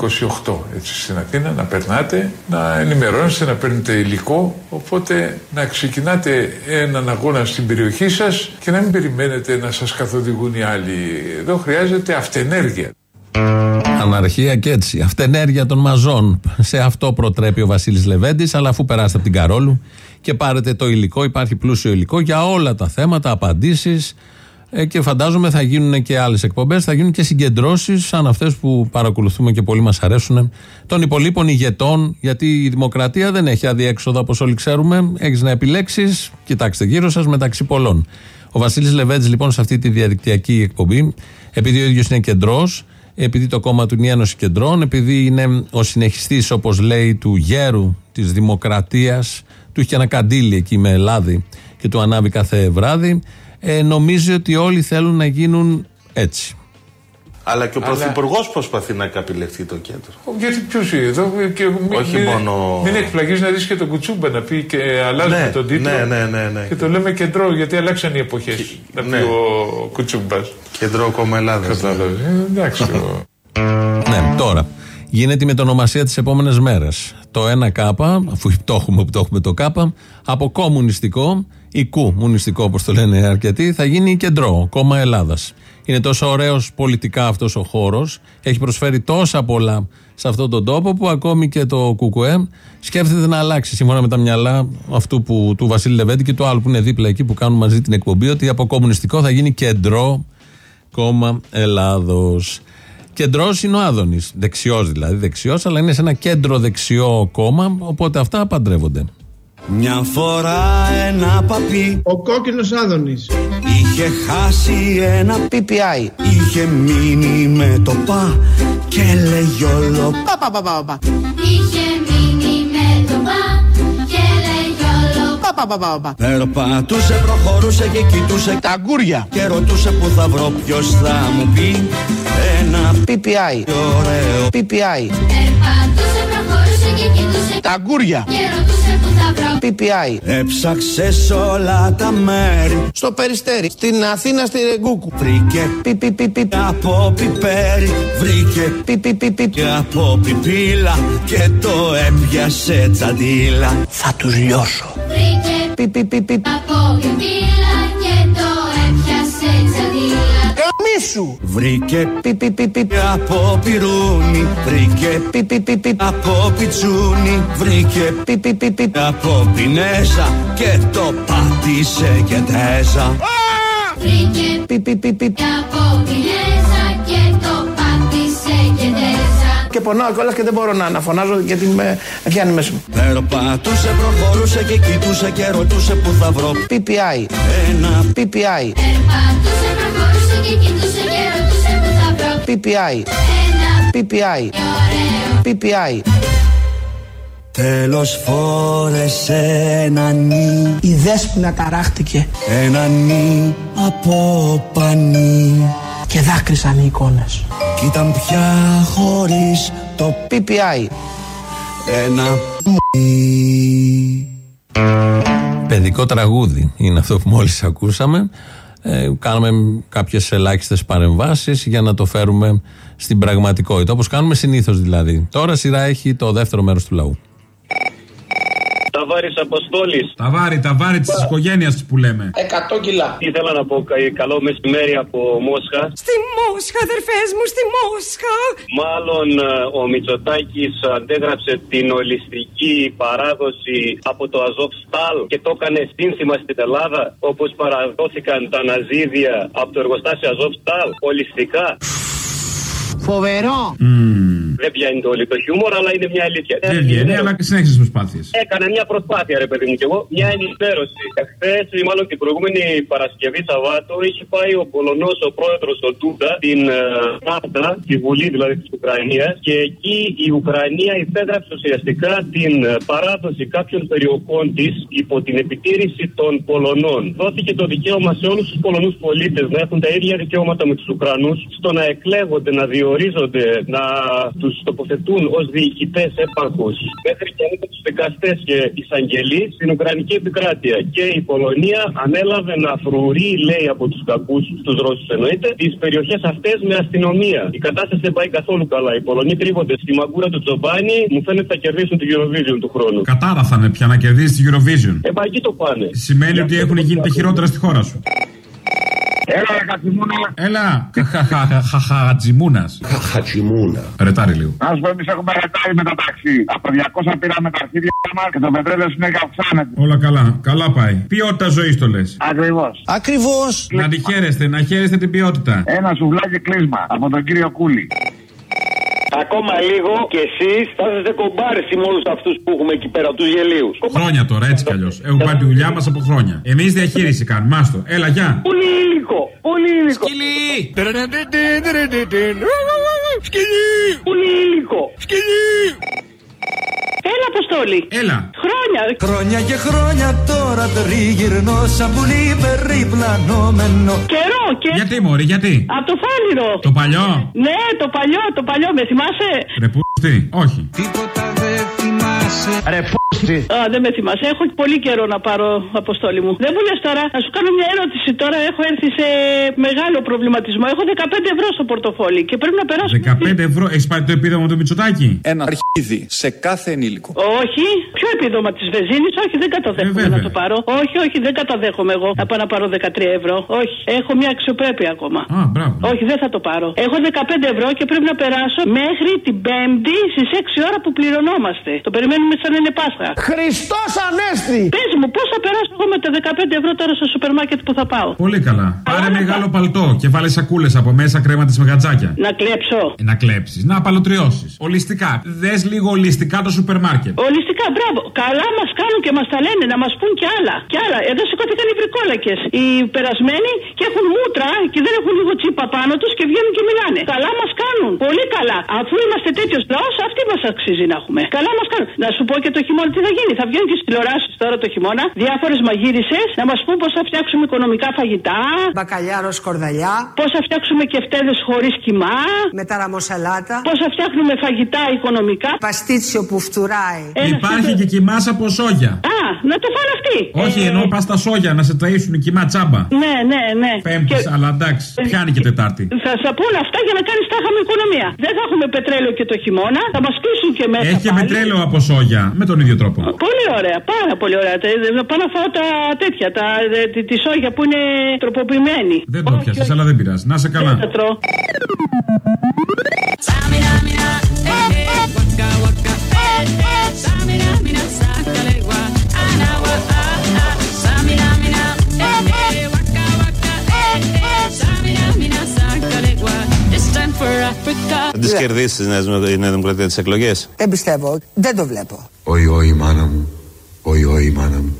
S30: 28, έτσι στην Αθήνα, να περνάτε, να ενημερώνεστε, να παίρνετε υλικό, οπότε να ξεκινάτε έναν αγώνα στην περιοχή σας και να μην περιμένετε να σας καθοδηγούν οι άλλοι. Εδώ χρειάζεται αυτενέργεια.
S2: Αναρχία και έτσι. Αυτενέργεια των μαζών. Σε αυτό προτρέπει ο Βασίλης Λεβέντης, αλλά αφού περάσετε από την Καρόλου και πάρετε το υλικό, υπάρχει πλούσιο υλικό για όλα τα θέματα, απαντήσεις. Και φαντάζομαι θα γίνουν και άλλες εκπομπές, θα γίνουν και συγκεντρώσεις σαν αυτές που παρακολουθούμε και πολύ μας αρέσουν των υπολείπων ηγετών. Γιατί η δημοκρατία δεν έχει αδιέξοδο όπως όλοι ξέρουμε. Έχεις να επιλέξεις, κοιτάξτε γύρω σας μεταξύ πολλών. Ο Βασίλης Λεβέντης λοιπόν σε αυτή τη διαδικτυακή εκπομπή, επειδή ο ίδιος είναι κεντρός, επειδή το κόμμα του είναι η Ένωση Κεντρών, επειδή είναι ο συνεχιστής, όπως λέει, του γέρου της Δημοκρατίας, του είχε ένα καντήλι εκεί με λάδι και του ανάβει κάθε βράδυ, ε, νομίζει ότι όλοι θέλουν να γίνουν έτσι.
S31: Αλλά και ο
S30: Αλλά-
S31: Πρωθυπουργός προσπαθεί να καπηλευτεί το κέντρο.
S30: Γιατί ποιος είναι εδώ και μην,
S31: Όχι
S30: μην,
S31: μόνο-
S30: μην εκπλαγείς να δεις και τον Κουτσούμπα να πει και αλλάζουμε
S31: Ναι,
S30: τον τίτλο.
S31: ναι, ναι, ναι, ναι.
S30: Και το λέμε κεντρό γιατί αλλάξαν οι εποχές. Να πει
S31: ναι.
S30: ο Κουτσούμπας.
S31: Κεντρό κόμμα Ελλάδας.
S30: Κατάλαβες. Ε, εντάξει. ο-
S2: Ναι, τώρα. Γίνεται η μετονομασία τις επόμενες μέρες. Το 1K, αφού το έχουμε που το έχουμε το K, από κομμουνιστικό ή κομμουνιστικό όπως το λένε αρκετοί, θα γίνει κεντρό, κόμμα Ελλάδας. Είναι τόσο ωραίος πολιτικά αυτός ο χώρος, έχει προσφέρει τόσα πολλά σε αυτόν τον τόπο που ακόμη και το ΚΚΕ σκέφτεται να αλλάξει σύμφωνα με τα μυαλά αυτού που, του Βασίλη Λεβέντη και του άλλου που είναι δίπλα εκεί που κάνουν μαζί την εκπομπή, ότι από κομμουνιστικό θα γίνει κεντρό κόμμα Ελλάδος. Κεντρό είναι ο Άδωνης. Δεξιός δηλαδή, δεξιός, αλλά είναι σε ένα κέντρο δεξιό κόμμα, οπότε αυτά παντρεύονται.
S24: Μια φορά ένα παπί.
S6: Ο κόκκινος Άδωνης.
S24: Είχε χάσει ένα PPI Είχε μείνει με το πα και λέγει όλο πα πα πα πα πα.
S14: Είχε μείνει με το πα και λέγει όλο
S24: πα πα πα πα πα. Περπατούσε, προχωρούσε και κοιτούσε τα αγκούρια. Και ρωτούσε που θα βρω ποιος θα μου πει Ένα PPI Ωραίο PPI
S14: Περπατούσε, προχωρούσε και κοιτούσε
S24: Τα αγκούρια.
S14: και ρωτούσε που θα βρω
S24: PPI Έψαξες σε όλα τα μέρη. Στο Περιστέρι, στην Αθήνα, στη Ρεγκούκου. Βρήκε πι πι πι πι από πιπέρι Βρήκε πι πι πι πι από πιπίλα Και το έπιασε τσαντίλα. Θα τους λιώσω.
S14: Βρήκε
S24: Πι πι πι πι.
S14: από πιπίλα και το έπιασε τσαντίλα
S24: Καμίσου Βρήκε πι πι πι πι από πυρούνι. Βρήκε πι πι πι πι. από πιτσούνι. Βρήκε πι πι πι πι. από πινέζα Και το πάτησε και τέζα
S14: Βρήκε
S24: Πι πι πι πι.
S14: από πινέζα και το πάτησε και τέζα
S24: Και πονάω κιόλας και δεν μπορώ να, να φωνάζω γιατί με πιάνει μέσα μου. Περπατούσε, προχωρούσε και κοιτούσε και ρωτούσε που θα βρω. PPI Ένα PPI
S14: Περπατούσε, προχωρούσε και κοιτούσε
S24: PPI
S14: Ένα
S24: PPI
S14: ωραίο
S24: PPI Τέλος φόρεσε ένα νι.
S6: Η δέσποινα ταράχτηκε.
S24: Ένα νι από πανί.
S6: Και δάκρυσαν οι εικόνες.
S24: Κι ήταν πια χωρίς το PPI Ένα
S2: Παιδικό τραγούδι είναι αυτό που μόλις ακούσαμε. Ε, κάναμε κάποιες ελάχιστες παρεμβάσεις για να το φέρουμε στην πραγματικότητα, όπως κάνουμε συνήθως δηλαδή. Τώρα σειρά έχει το δεύτερο μέρος του λαού.
S32: Τα
S33: Ταβάρης Αποστόλης.
S23: Τα βάρη, τα βάρη τη οικογένειας που λέμε.
S33: 100 κιλά. Ήθελα να πω κα- καλό μεσημέρι από Μόσχα.
S32: Στη Μόσχα, αδερφές μου, στη Μόσχα.
S33: Μάλλον ε, ο Μητσοτάκης αντέγραψε την ολιστική παράδοση από το Αζόφ Στάλ και το έκανε σύνθημα στην Ελλάδα όπως παραδόθηκαν τα ναζίδια από το εργοστάσιο Αζόφ Στάλ. Ολιστικά.
S5: Φοβερό.
S33: Δεν πιάνει το όλο το χιούμορ, αλλά είναι μια αλήθεια.
S23: Δεν βγαίνει, αλλά και συνέχισε τις προσπάθειες.
S33: Έκανα μια προσπάθεια, ρε παιδί μου, και εγώ μια ενημέρωση. Εχθέ, ή μάλλον την προηγούμενη Παρασκευή Σαββάτο, είχε πάει ο Πολωνός, ο πρόεδρος ο Τούτα, στην Ράντα, τη Βουλή δηλαδή της Ουκρανίας, και εκεί η Ουκρανία υπέγραψε ουσιαστικά την ε, παράδοση κάποιων περιοχών της υπό την επιτήρηση των Πολωνών. Δόθηκε το δικαίωμα σε όλους τους Πολωνούς πολίτες να έχουν τα ίδια δικαιώματα με τους Ουκρανούς στο να εκλέγονται, να διορίζονται, να τους τοποθετούν ως διοικητές έπαρχους μέχρι και ανήκουν τους δικαστές και εισαγγελείς στην Ουκρανική επικράτεια. Και η Πολωνία ανέλαβε να φρουρεί, λέει, από τους κακούς, τους Ρώσους εννοείται, τις περιοχές αυτές με αστυνομία. Η κατάσταση δεν πάει καθόλου καλά. Οι Πολωνοί κρύβονται στη μαγκούρα του Τζομπάνι, μου φαίνεται θα κερδίσουν την Eurovision του χρόνου.
S23: Κατάρα θα είναι πια να κερδίσεις τη Eurovision.
S33: Ε, μα εκεί το πάνε.
S23: Σημαίνει ότι έχουν γίνει τα χειρότερα στη χώρα σου.
S33: Έλα, ρε Κατσιμούνα.
S23: Έλα, χαχατζιμούνα.
S34: Χαχατσιμούνα.
S23: Ρετάρι λίγο.
S33: Να σου πω, εμείς έχουμε ρετάρει με τα ταξί. Από 200 πήραμε τα αρχίδια μας και το πετρέλαιο συνέχεια αυξάνεται.
S23: Όλα καλά, καλά πάει. Ποιότητα ζωής το λες.
S33: Ακριβώς.
S24: Ακριβώς.
S23: Να τη χαίρεστε, να χαίρεστε την ποιότητα.
S33: Ένα σουβλάκι κλείσμα από τον κύριο Κούλη. Ακόμα λίγο και εσείς θα είστε κομπάρσι με όλους αυτούς που έχουμε εκεί πέρα, τους γελίους.
S23: Χρόνια τώρα, έτσι κι αλλιώς. Έχουμε πάρει τη δουλειά μας από χρόνια. Εμείς διαχείριση κάνουμε. Μάστο. Έλα, γεια.
S33: Πολύ υλικό. Πολύ υλικό.
S23: Σκυλί.
S33: Σκυλί. Πολύ υλικό. Σκυλί.
S32: Έλα, Αποστόλη.
S23: Έλα.
S32: Χρόνια.
S35: Χρόνια και χρόνια τώρα τριγυρνώ σαν πουλί περιπλανόμενο.
S32: Καιρό, και.
S23: Γιατί, Μωρή, γιατί;
S32: Από το φάλιρο.
S23: Το παλιό.
S32: Ναι, το παλιό, το παλιό, με θυμάσαι;
S23: Ρε πούστη, όχι.
S35: Τίποτα δεν θυμάσαι.
S32: Ρε φούστη. Α, δεν με θυμάσαι. Έχω πολύ καιρό να πάρω αποστόλη μου. Δεν μου λες τώρα, να σου κάνω μια ερώτηση. Τώρα έχω έρθει σε μεγάλο προβληματισμό. Έχω 15 ευρώ στο πορτοφόλι και πρέπει να περάσω.
S23: 15 ευρώ. Έχεις πάρει το επίδομα του Μητσοτάκη;
S34: Ένα αρχίδι σε κάθε ενήλικο.
S32: Όχι. Ποιο επίδομα της βενζίνης, όχι, δεν καταδέχομαι να το πάρω. Όχι, όχι, δεν καταδέχομαι εγώ να πάω να πάρω 13 ευρώ. Όχι, έχω μια αξιοπρέπεια ακόμα.
S23: Α, μπράβο.
S32: Όχι, δεν θα το πάρω. Έχω 15 ευρώ και πρέπει να περάσω μέχρι την Πέμπτη στις 6 ώρα που πληρωνόμαστε. Το περιμένουμε σαν να είναι Πάσχα.
S24: Χριστός Ανέστη!
S32: Πες μου, πώς θα περάσω εγώ με τα 15 ευρώ τώρα στο σούπερ μάρκετ που θα πάω;
S23: Πολύ καλά. Πάρε μεγάλο παλτό και βάλε σακούλες από μέσα κρέμα της μεγατζάκια.
S32: Να κλέψω.
S23: Ε, Να κλέψεις, να απαλωτριώσει. Ολιστικά. Δες λίγο ολιστικά το σούπερ μάρκετ.
S32: Ολιστικά, μπράβο. Καλά μας κάνουν και μας τα λένε να μας πούν κι άλλα. Κι άλλα. Εδώ σηκώθηκαν οι βρικόλακε. Οι περασμένοι και έχουν μούτρα και δεν έχουν λίγο τσίπα πάνω τους και βγαίνουν και μιλάνε. Καλά μας κάνουν. Πολύ καλά. Αφού είμαστε τέτοιος λαός, αυτή μας αξίζει να έχουμε. Καλά μας κάνουν. Να σου πω και το χειμώνα τι θα γίνει. Θα βγαίνουν και στις τηλεοράσεις τώρα το χειμώνα διάφορες μαγείρισες να μας πούν πώς θα φτιάξουμε οικονομικά φαγητά.
S5: Μπακαλιάρος σκορδαλιά.
S32: Πώς θα φτιάξουμε κεφτέδε χωρίς κοιμά.
S5: Με τα ραμοσαλάτα.
S32: Πώς θα φτιάχνουμε φαγητά οικονομικά.
S5: Παστίτσιο που φτουράει.
S23: Υπάρχει και κοιμά από σόγια.
S32: Α, να το φάνε αυτοί.
S23: Όχι,
S32: Ε,
S23: ενώ πας στα σόγια να σε ταΐσουν κοιμά τσάμπα.
S32: Ναι, ναι, ναι.
S23: Πέμπτη,
S32: Και-
S23: αλλά εντάξει, πιάνει και Τετάρτη.
S32: Θα σα πούνε αυτά για να κάνεις τάχα με οικονομία. Δεν θα έχουμε πετρέλαιο και το χειμώνα, θα μας κλείσουν και μέσα.
S23: Έχει και
S32: πάλι.
S23: πετρέλαιο από σόγια. Με τον ίδιο τρόπο.
S32: Πολύ ωραία, πάρα πολύ ωραία. Τε- Να πάω να φάω τα τέτοια, τα, ε, τη, τη σόγια που είναι τροποποιημένη.
S23: Δεν το πιάσει, αλλά δεν πειράζει. Να σε καλά.
S32: Θα τρώω.
S7: Samina, mina, eh, eh, waka, waka, eh, eh. Samina, mina, sakalewa, anawa, ah, ah. Samina, mina, eh, eh, waka, waka, eh, eh. Samina, mina, sakalewa. It's time for Africa.
S4: Θα τις κερδίσεις η Νέα Δημοκρατία τις εκλογές;
S5: Δεν πιστεύω. Δεν το βλέπω.
S29: Όι, όι, μάνα μου. Όι, όι, μάνα μου.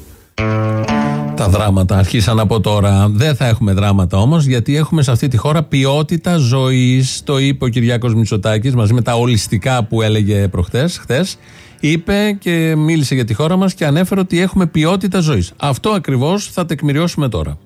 S2: Τα δράματα αρχίσαν από τώρα. Δεν θα έχουμε δράματα όμως, γιατί έχουμε σε αυτή τη χώρα ποιότητα ζωής. Το είπε ο Κυριάκος Μητσοτάκης μαζί με τα ολιστικά που έλεγε προχθέ, χθες. Είπε και μίλησε για τη χώρα μας και ανέφερε ότι έχουμε ποιότητα ζωής. Αυτό ακριβώς θα τεκμηριώσουμε τώρα.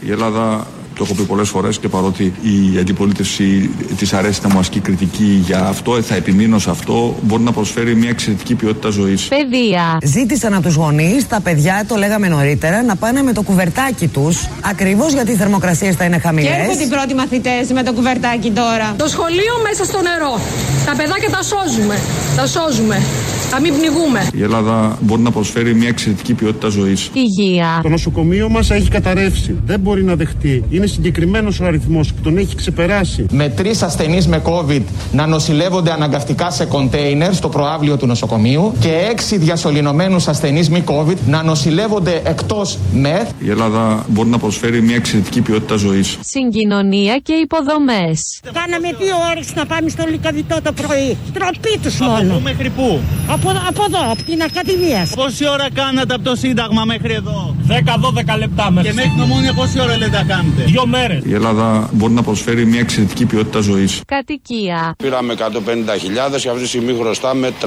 S20: Η Ελλάδα Το έχω πει πολλές φορές και παρότι η αντιπολίτευση της αρέσει να μου ασκεί κριτική για αυτό, θα επιμείνω σε αυτό, μπορεί να προσφέρει μια εξαιρετική ποιότητα ζωής.
S36: Παιδεία. Ζήτησαν από τους γονείς, τα παιδιά, το λέγαμε νωρίτερα, να πάνε με το κουβερτάκι τους. Ακριβώς γιατί οι θερμοκρασίες θα είναι
S37: Και
S36: χαμηλέ.
S37: έρχονται οι πρώτοι μαθητές με το κουβερτάκι τώρα. Το σχολείο μέσα στο νερό. Τα παιδάκια τα σώζουμε. Τα σώζουμε. Θα μην πνιγούμε.
S20: Η Ελλάδα μπορεί να προσφέρει μια εξαιρετική ποιότητα ζωής.
S36: Υγεία.
S38: Το νοσοκομείο μας έχει καταρρεύσει. Δεν μπορεί να δεχτεί. Είναι συγκεκριμένος ο αριθμός που τον έχει ξεπεράσει.
S39: Με τρεις ασθενείς με COVID να νοσηλεύονται αναγκαστικά σε κοντέινερ στο προάβλιο του νοσοκομείου και έξι διασωληνωμένους ασθενείς μη COVID να νοσηλεύονται εκτός ΜΕΘ.
S20: Η Ελλάδα μπορεί να προσφέρει μια εξαιρετική ποιότητα ζωής.
S36: Συγκοινωνία και υποδομές.
S40: Κάναμε δύο ώρες να πάμε στο Λικαβιτό το πρωί. Τροπή τους μόνο.
S41: πού μέχρι πού;
S40: Από, από εδώ, από την Ακαδημίας.
S41: Πόση ώρα κάνατε από το Σύνταγμα μέχρι εδώ; 10-12 λεπτά μέχρι. Και μέχρι την Ομόνια πόση ώρα λέτε να κάνετε; Δύο μέρες.
S20: Η Ελλάδα μπορεί να προσφέρει μια εξαιρετική ποιότητα ζωής.
S36: Κατοικία.
S42: Πήραμε 150.000 και αυτή τη στιγμή χρωστάμε 300.000.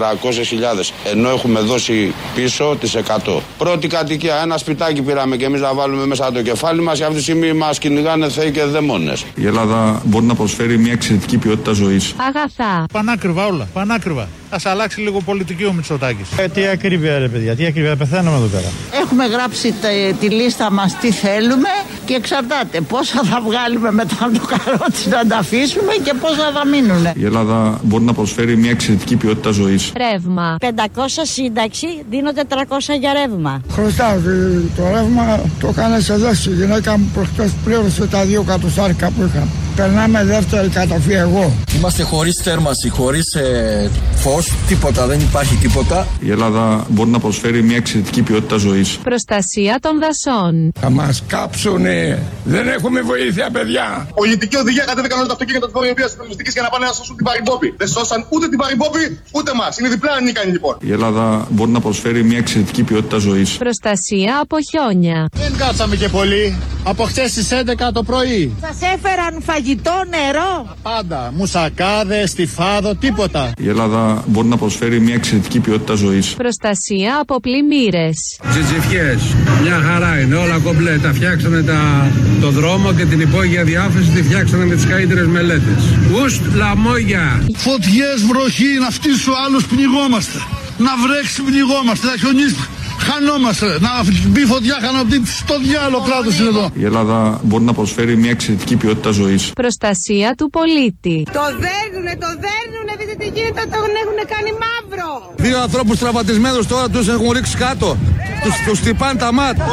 S42: Ενώ έχουμε δώσει πίσω τις 100. Πρώτη κατοικία, ένα σπιτάκι πήραμε και εμείς να βάλουμε μέσα το κεφάλι μας και αυτή τη στιγμή μας κυνηγάνε θεοί και δαίμονε.
S20: Η Ελλάδα μπορεί να προσφέρει μια εξαιρετική ποιότητα ζωής.
S36: Αγαθά.
S41: Πανάκριβα όλα. Πανάκριβα. Α αλλάξει λίγο πολιτική ο Μητσοτάκης.
S43: Ε, τι ακρίβεια ρε παιδιά, τι ακρίβεια, πεθαίνουμε εδώ πέρα.
S44: Έχουμε γράψει τε- τη λίστα μας τι θέλουμε και εξαρτάται πόσα θα βγάλουμε μετά από το καρότσι να τα αφήσουμε και πόσα θα μείνουν.
S20: Η Ελλάδα μπορεί να προσφέρει μια εξαιρετική ποιότητα ζωής.
S36: Ρεύμα.
S40: 500 σύνταξη, δίνω 400 για ρεύμα.
S45: Χρωστάω το ρεύμα, το έκανε εδώ η γυναίκα μου προχτές πλήρωσε τα δύο κατοστάρικα που είχα. Περνάμε δεύτερη καταφή εγώ.
S46: Είμαστε χωρίς θέρμαση, χωρίς ε, φως, τίποτα, δεν υπάρχει τίποτα.
S20: Η Ελλάδα μπορεί να προσφέρει μια εξαιρετική ποιότητα ζωής.
S36: Προστασία των δασών.
S45: Θα μας κάψουνε. Δεν έχουμε βοήθεια παιδιά.
S47: Πολιτική οδηγία κατέβηκαν όλα τα αυτοκίνητα τη φορολογία της περιοριστική για να πάνε να σώσουν την Παρυμπόπη. Δεν σώσαν ούτε την Παρυμπόπη ούτε εμά. Είναι διπλά ανίκανοι λοιπόν.
S20: Η Ελλάδα μπορεί να προσφέρει μια εξαιρετική ποιότητα ζωής.
S36: Προστασία από χιόνια.
S41: Δεν κάτσαμε και πολύ. Από χτε στις 11 το πρωί.
S40: Σας έφεραν φαγητό, νερό.
S41: Πάντα. Μουσακάδες, στιφάδο, τίποτα.
S20: Η Ελλάδα μπορεί να προσφέρει μια εξαιρετική ποιότητα ζωής.
S36: Προστασία από πλημμύρες.
S8: Τζιτζιφιές, μια χαρά είναι, όλα κομπλέ. Τα φτιάξανε τα, το δρόμο και την υπόγεια διάφεση τη φτιάξανε με τις καλύτερες μελέτες. Ουστ λαμόγια.
S41: Φωτιές, βροχή, να φτύσει ο άλλο, πνιγόμαστε. Να βρέξει, πνιγόμαστε. Να χιονίσει, χανόμαστε. Να μπει φωτιά, χανοπτή. Στο διάλογο κράτος είναι εδώ.
S20: Η Ελλάδα μπορεί να προσφέρει μια εξαιρετική ποιότητα ζωής.
S36: Προστασία του πολίτη.
S40: Το δέρνουνε, το δέρνουνε, δείτε τι γίνεται, τον έχουν κάνει μαύρο.
S8: Δύο ανθρώπους τραυματισμένους τώρα τους έχουν ρίξει κάτω. Τους, τους χτυπάνε τα μάτια.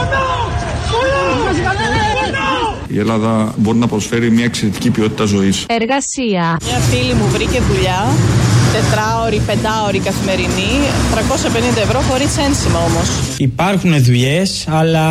S20: Η Ελλάδα μπορεί να προσφέρει μια εξαιρετική ποιότητα ζωής.
S36: Εργασία.
S48: Μια φίλη μου βρήκε δουλειά, τετράωρη, πεντάωρη καθημερινή, 350 ευρώ χωρίς ένσημα όμως.
S49: Υπάρχουν δουλειές, αλλά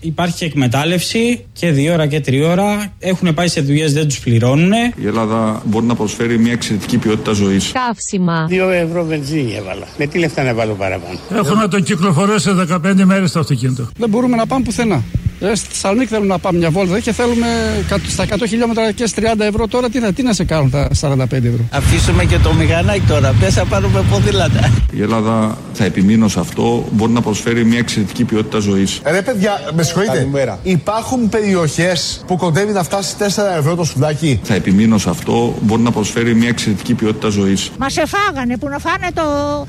S49: υπάρχει και εκμετάλλευση και δύο ώρα και τρία ώρα. Έχουν πάει σε δουλειές, δεν τους πληρώνουν.
S20: Η Ελλάδα μπορεί να προσφέρει μια εξαιρετική ποιότητα ζωής.
S36: Καύσιμα.
S45: Δύο ευρώ βενζίνη έβαλα. Με τι λεφτά να βάλω παραπάνω;
S41: Έχω να το κυκλοφορώ σε 15 μέρες το αυτοκίνητο.
S43: Δεν μπορούμε να πάμε πουθενά. Ε, στη Θεσσαλονίκη θέλουμε να πάμε μια βόλτα και θέλουμε κα- στα 100 χιλιόμετρα και στις 30 ευρώ. Τώρα τι, να- τι να σε κάνουν τα 45 ευρώ;
S44: Αφήσουμε και το μηχανάκι τώρα, πες να πάρουμε ποδήλατα.
S20: Η Ελλάδα, θα επιμείνω σε αυτό, μπορεί να προσφέρει μια εξαιρετική ποιότητα ζωής.
S47: Ρε παιδιά, με συγχωρείτε.
S20: Καλημέρα.
S47: Υπάρχουν περιοχές που κοντεύει να φτάσει 4 ευρώ το σουβλάκι.
S20: Θα επιμείνω σε αυτό, μπορεί να προσφέρει μια εξαιρετική ποιότητα ζωής.
S40: Μας εφάγανε που να φάνε το,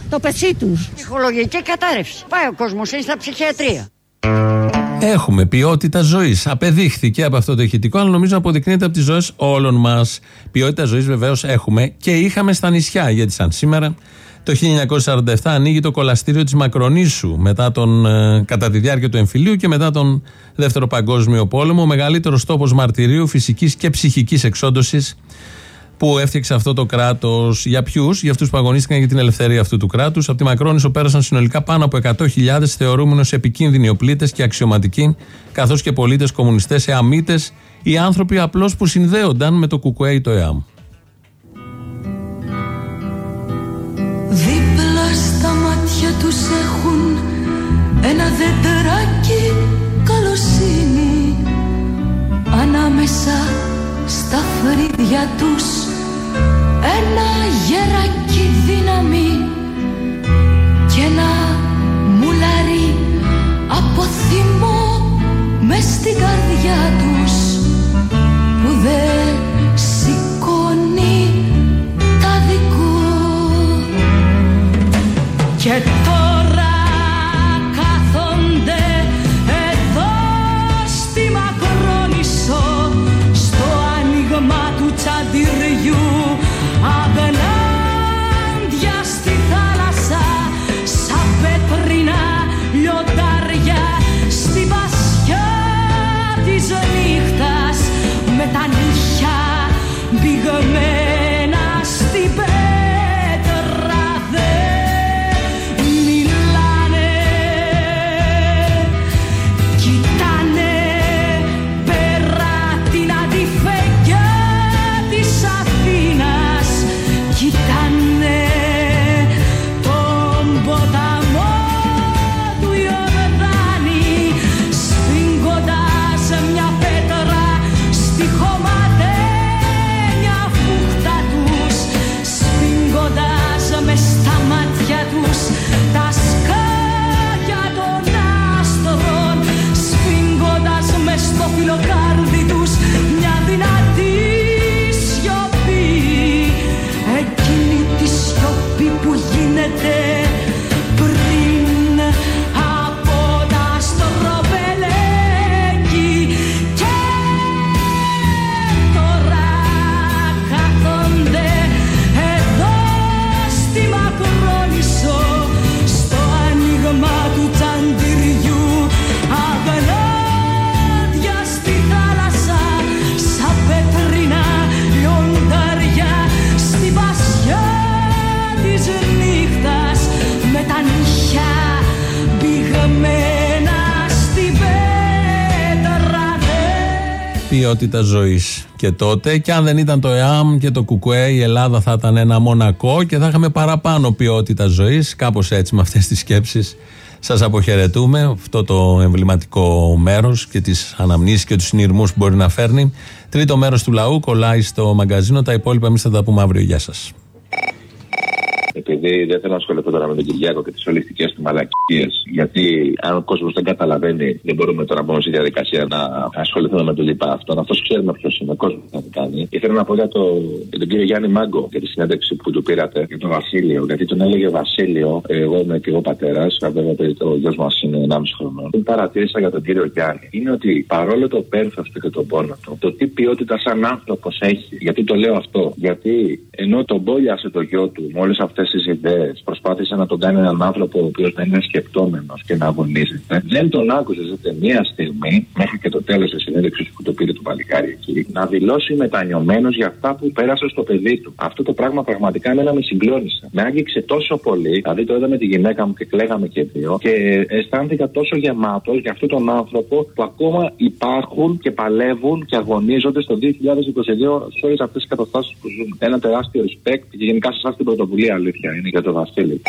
S40: το πετσί τους. Ψυχολογική κατάρρευση. Πάει ο κόσμος, είναι στα ψυχιατρία.
S2: Έχουμε ποιότητα ζωής. Απεδείχθηκε από αυτό το ηχητικό, αλλά νομίζω αποδεικνύεται από τις ζωές όλων μας. Ποιότητα ζωής βεβαίως έχουμε και είχαμε στα νησιά. Γιατί σαν σήμερα, το 1947 ανοίγει το κολαστήριο της Μακρονήσου μετά τον, ε, κατά τη διάρκεια του εμφυλίου και μετά τον Δεύτερο Παγκόσμιο Πόλεμο. Ο μεγαλύτερος τόπος μαρτυρίου φυσικής και ψυχικής εξόντωσης που έφτιαξε αυτό το κράτος. Για ποιους, για αυτούς που αγωνίστηκαν για την ελευθερία αυτού του κράτους. Από τη Μακρόνισο πέρασαν συνολικά πάνω από 100.000 θεωρούμενους επικίνδυνοι οπλίτες και αξιωματικοί, καθώς και πολίτες κομμουνιστές, εαμίτες ή άνθρωποι απλώς που συνδέονταν με το Κουκουέ ή το ΕΑΜ.
S7: ένα δεντεράκι καλοσύνη. Ανάμεσα στα φρύδια τους ένα γεράκι δύναμη και ένα μουλάρι από θυμό μες στην καρδιά τους που δεν σηκώνει τα δικού και τώρα
S2: Ποιότητα ζωής. Και τότε, και αν δεν ήταν το ΕΑΜ και το ΚΚΕ, η Ελλάδα θα ήταν ένα μονακό και θα είχαμε παραπάνω ποιότητα ζωής. Κάπως έτσι, με αυτές τις σκέψεις, σας αποχαιρετούμε. Αυτό το εμβληματικό μέρος και τις αναμνήσεις και τους συνειρμούς που μπορεί να φέρνει. Τρίτο μέρος του λαού κολλάει στο μαγκαζίνο. Τα υπόλοιπα εμείς θα τα πούμε αύριο. Γεια σας.
S50: Επειδή δεν θέλω να ασχοληθώ τώρα με τον Κυριάκο και τις ολιστικές του μαλακίες, γιατί αν ο κόσμος δεν καταλαβαίνει, δεν μπορούμε τώρα μόνο στη διαδικασία να ασχοληθούμε με το λοιπά αυτόν. Αυτός ξέρουμε ποιος είναι, ο κόσμος θα το κάνει. Ήθελα να πω για, το, για τον κύριο Γιάννη Μάγκο, για τη συνέντευξη που του πήρατε, για τον Βασίλειο, γιατί τον έλεγε Βασίλειο, εγώ είμαι και εγώ πατέρας, βέβαια το γιος μας είναι 1,5 χρονών. Τι παρατήρησα για τον κύριο Γιάννη είναι ότι παρόλο το πένθο του και τον πόνο του, το τι ποιότητα σαν άνθρωπος έχει, γιατί το λέω αυτό, γιατί ενώ τον μπόλιασε το γιο του με όλε αυτές τις ιδέες, προσπάθησε να τον κάνει έναν άνθρωπο ο οποίος να είναι σκεπτόμενος και να αγωνίζεται, δεν τον άκουσε σε μία στιγμή, μέχρι και το τέλος της συνέντευξης που το πήρε του παλικάρι εκεί, να δηλώσει μετανιωμένος για αυτά που πέρασε στο παιδί του. Αυτό το πράγμα πραγματικά εμένα με συγκλώνησε. Με άγγιξε τόσο πολύ, δηλαδή το είδαμε τη γυναίκα μου και κλαίγαμε και δύο, και αισθάνθηκα τόσο γεμάτος για αυτόν τον άνθρωπο που ακόμα υπάρχουν και παλεύουν και αγωνίζονται στο 2022 σε όλες αυτές τις καταστάσεις που ζούμε. Ένα τεράστιο respect και γενικά σε εσάς την πρωτοβουλία, αλήθεια είναι για το Βασίλη.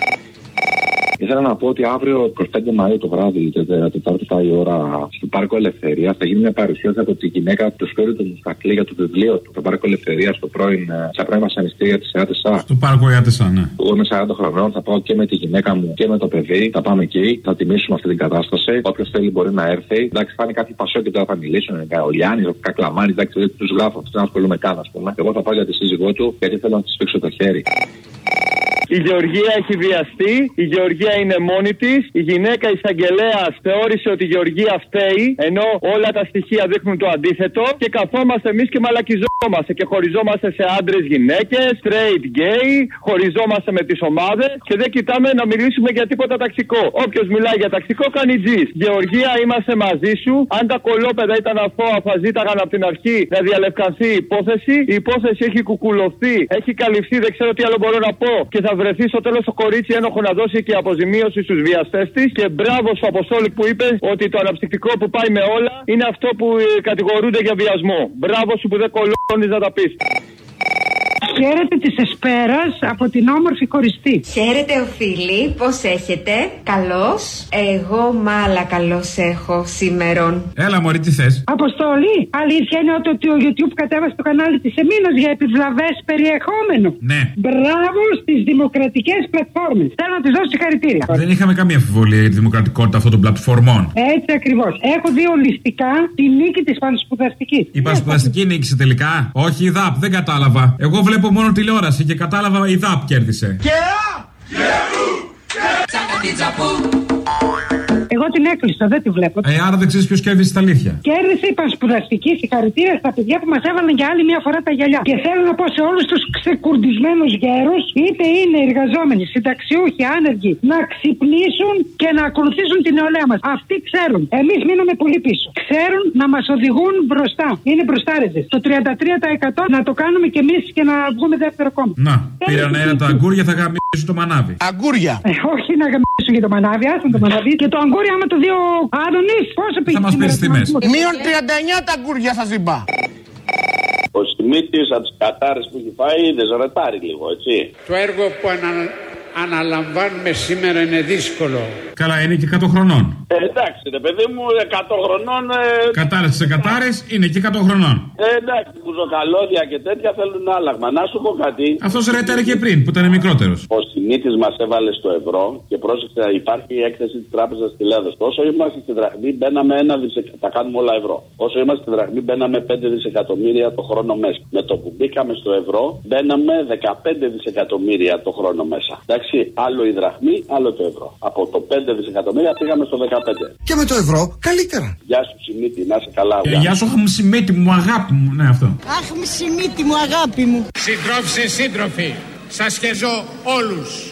S50: Ήθελα να πω ότι αύριο 25 Μαου το βράδυ, το Τετάρτη πάει η ώρα, στο Πάρκο Ελευθερίας, θα γίνει μια παρουσίαση από τη γυναίκα του Σπύρου του Μουστακλή για το βιβλίο του. Το Πάρκο Ελευθερίας, στο πρώην, ε, στα πρώην βασανιστήρια της ΕΑΤΕΣΑ.
S8: Στο πάρκο Ιάτεσα, ναι.
S50: Εγώ είμαι 40 χρονών, θα πάω και με τη γυναίκα μου και με το παιδί. Θα πάμε εκεί, θα τιμήσουμε αυτή την κατάσταση. Όποιος θέλει μπορεί να έρθει. Εντάξει, θα είναι κάτι πασό και τώρα θα μιλήσουν. ε, Ο Λιάννης, ο Κακλαμάνης, εντάξει, δεν τους γράφω αυτούς, δεν ασχολούμαι καν, ας πούμε. Εγώ θα πάω για τη σύζυγό του γιατί θέλω να της σφίξω το χέρι.
S22: Η Γεωργία έχει βιαστεί, η Γεωργία είναι μόνη της. Η γυναίκα εισαγγελέα θεώρησε ότι η Γεωργία φταίει, ενώ όλα τα στοιχεία δείχνουν το αντίθετο. Και καθόμαστε εμείς και μαλακιζόμαστε και χωριζόμαστε σε άντρες, γυναίκες, straight, gay, χωριζόμαστε με τις ομάδες και δεν κοιτάμε να μιλήσουμε για τίποτα ταξικό. Όποιος μιλάει για ταξικό κάνει τζις. Γεωργία, είμαστε μαζί σου. Αν τα κολόπεδα ήταν αθώα, θα ζήταγαν από την αρχή να διαλευκανθεί η υπόθεση. Η υπόθεση έχει κουκουλωθεί, έχει καλυφθεί, δεν ξέρω τι άλλο μπορώ να πω. Και θα βρεθεί στο τέλος το κορίτσι ένοχο να δώσει και αποζημίωση στους βιαστές της. Και μπράβο στο Αποστόλη που είπε ότι το αναψυκτικό που πάει με όλα είναι αυτό που ε, κατηγορούνται για βιασμό. Μπράβο σου που δεν κολώνεις να τα πεις.
S51: Χαίρετε της Εσπέρας από την όμορφη χωριστή.
S52: Χαίρετε, οφείλει. Πώς έχετε, Καλώς. Εγώ μάλα καλώς έχω σήμερον.
S8: Έλα, Μωρή, τι θες;
S51: Αποστολή, αλήθεια είναι ότι το YouTube κατέβασε το κανάλι της Εμίνα για επιβλαβές περιεχόμενο.
S8: Ναι.
S51: Μπράβο στις δημοκρατικές πλατφόρμες. Θέλω να της δώσω συγχαρητήρια.
S8: Δεν είχαμε καμία αμφιβολία για τη δημοκρατικότητα αυτών των πλατφορμών.
S51: Έτσι ακριβώς. Έχω δει ολιστικά τη νίκη της πανspουδαστική.
S8: Η πανspουδαστική νίκησε τελικά. Όχι η ΔΑΠ, δεν κατάλαβα. Εγώ βλέπω μόνο τηλεόραση και κατάλαβα η ΔΑΠ κέρδισε.
S51: Εγώ την έκλεισα, δεν τη βλέπω.
S23: Ε, άρα δεν ξέρεις ποιος κέρδισε τα αλήθεια.
S51: Κέρδισε είπα σπουδαστική συγχαρητήρια στα παιδιά που μας έβαλαν για άλλη μια φορά τα γυαλιά. Και θέλω να πω σε όλους τους ξεκουρδισμένους γέρους, είτε είναι εργαζόμενοι, συνταξιούχοι, άνεργοι, να ξυπνήσουν και να ακολουθήσουν την νεολαία μας. Αυτοί ξέρουν. Εμείς μείναμε πολύ πίσω. Ξέρουν να μας οδηγούν μπροστά. Είναι μπροστάριδε. Το 33% να το κάνουμε κι εμείς και να βγούμε δεύτερο κόμμα.
S23: Να, πήραν ένα τα αγκούρια, θα γαμίσουν το μανάβι.
S53: Αγκούρια.
S51: Ε, όχι να γαμίσουν για το μανάβι, άσαν το μανάβι. Και το αγκούρι, άμα το δύο άδωνης, πόσο πήγε.
S23: Θα μας πεις τι τιμές.
S53: Μείον 39 τα αγκούρια θα ζυμπά.
S22: Ο Σιμίτη από τις κατάρες που έχει φάει δεν ζωρετάρει λίγο, έτσι.
S8: Το έργο που ανα... αναλαμβάνουμε σήμερα είναι δύσκολο.
S23: Καλά, είναι και 100 χρονών.
S22: Ε, εντάξει, ρε παιδί μου, 100 χρονών. Ε,
S23: Κατάρε σε κατάρε είναι και 100 χρονών.
S22: ε, εντάξει, μπουζοκαλώδια και τέτοια θέλουν άλλαγμα. Να σου πω κάτι.
S23: Αυτός ρέταρε και πριν που ήταν μικρότερος.
S22: Ο Σιμίτη μας έβαλε στο ευρώ και πρόσεξε, υπάρχει η έκθεση της Τράπεζας τη Ελλάδα. Όσο είμαστε στη δραχμή, μπαίναμε ένα δισεκατομμύριο. Τα κάνουμε όλα ευρώ. Όσο είμαστε στη δραχμή, μπαίναμε 5 δισεκατομμύρια το χρόνο μέσα. Με το που μπήκαμε στο ευρώ, μπαίναμε 15 δισεκατομμύρια το χρόνο μέσα. Εντάξει, άλλο η δραχμή, άλλο το ευρώ. Από το 5 δισεκατομμύρια πήγαμε στο 15.
S53: Και με το ευρώ καλύτερα.
S22: Γεια σου, Σιμίτη, να είσαι καλά.
S23: Ε, γεια σου, Χαμσιμίτη μου, αγάπη μου. Ναι, αυτό.
S54: Αχ, μισημίτη μου, αγάπη μου.
S8: Συντρόφισσε σύντροφοι, σας χεζώ όλους.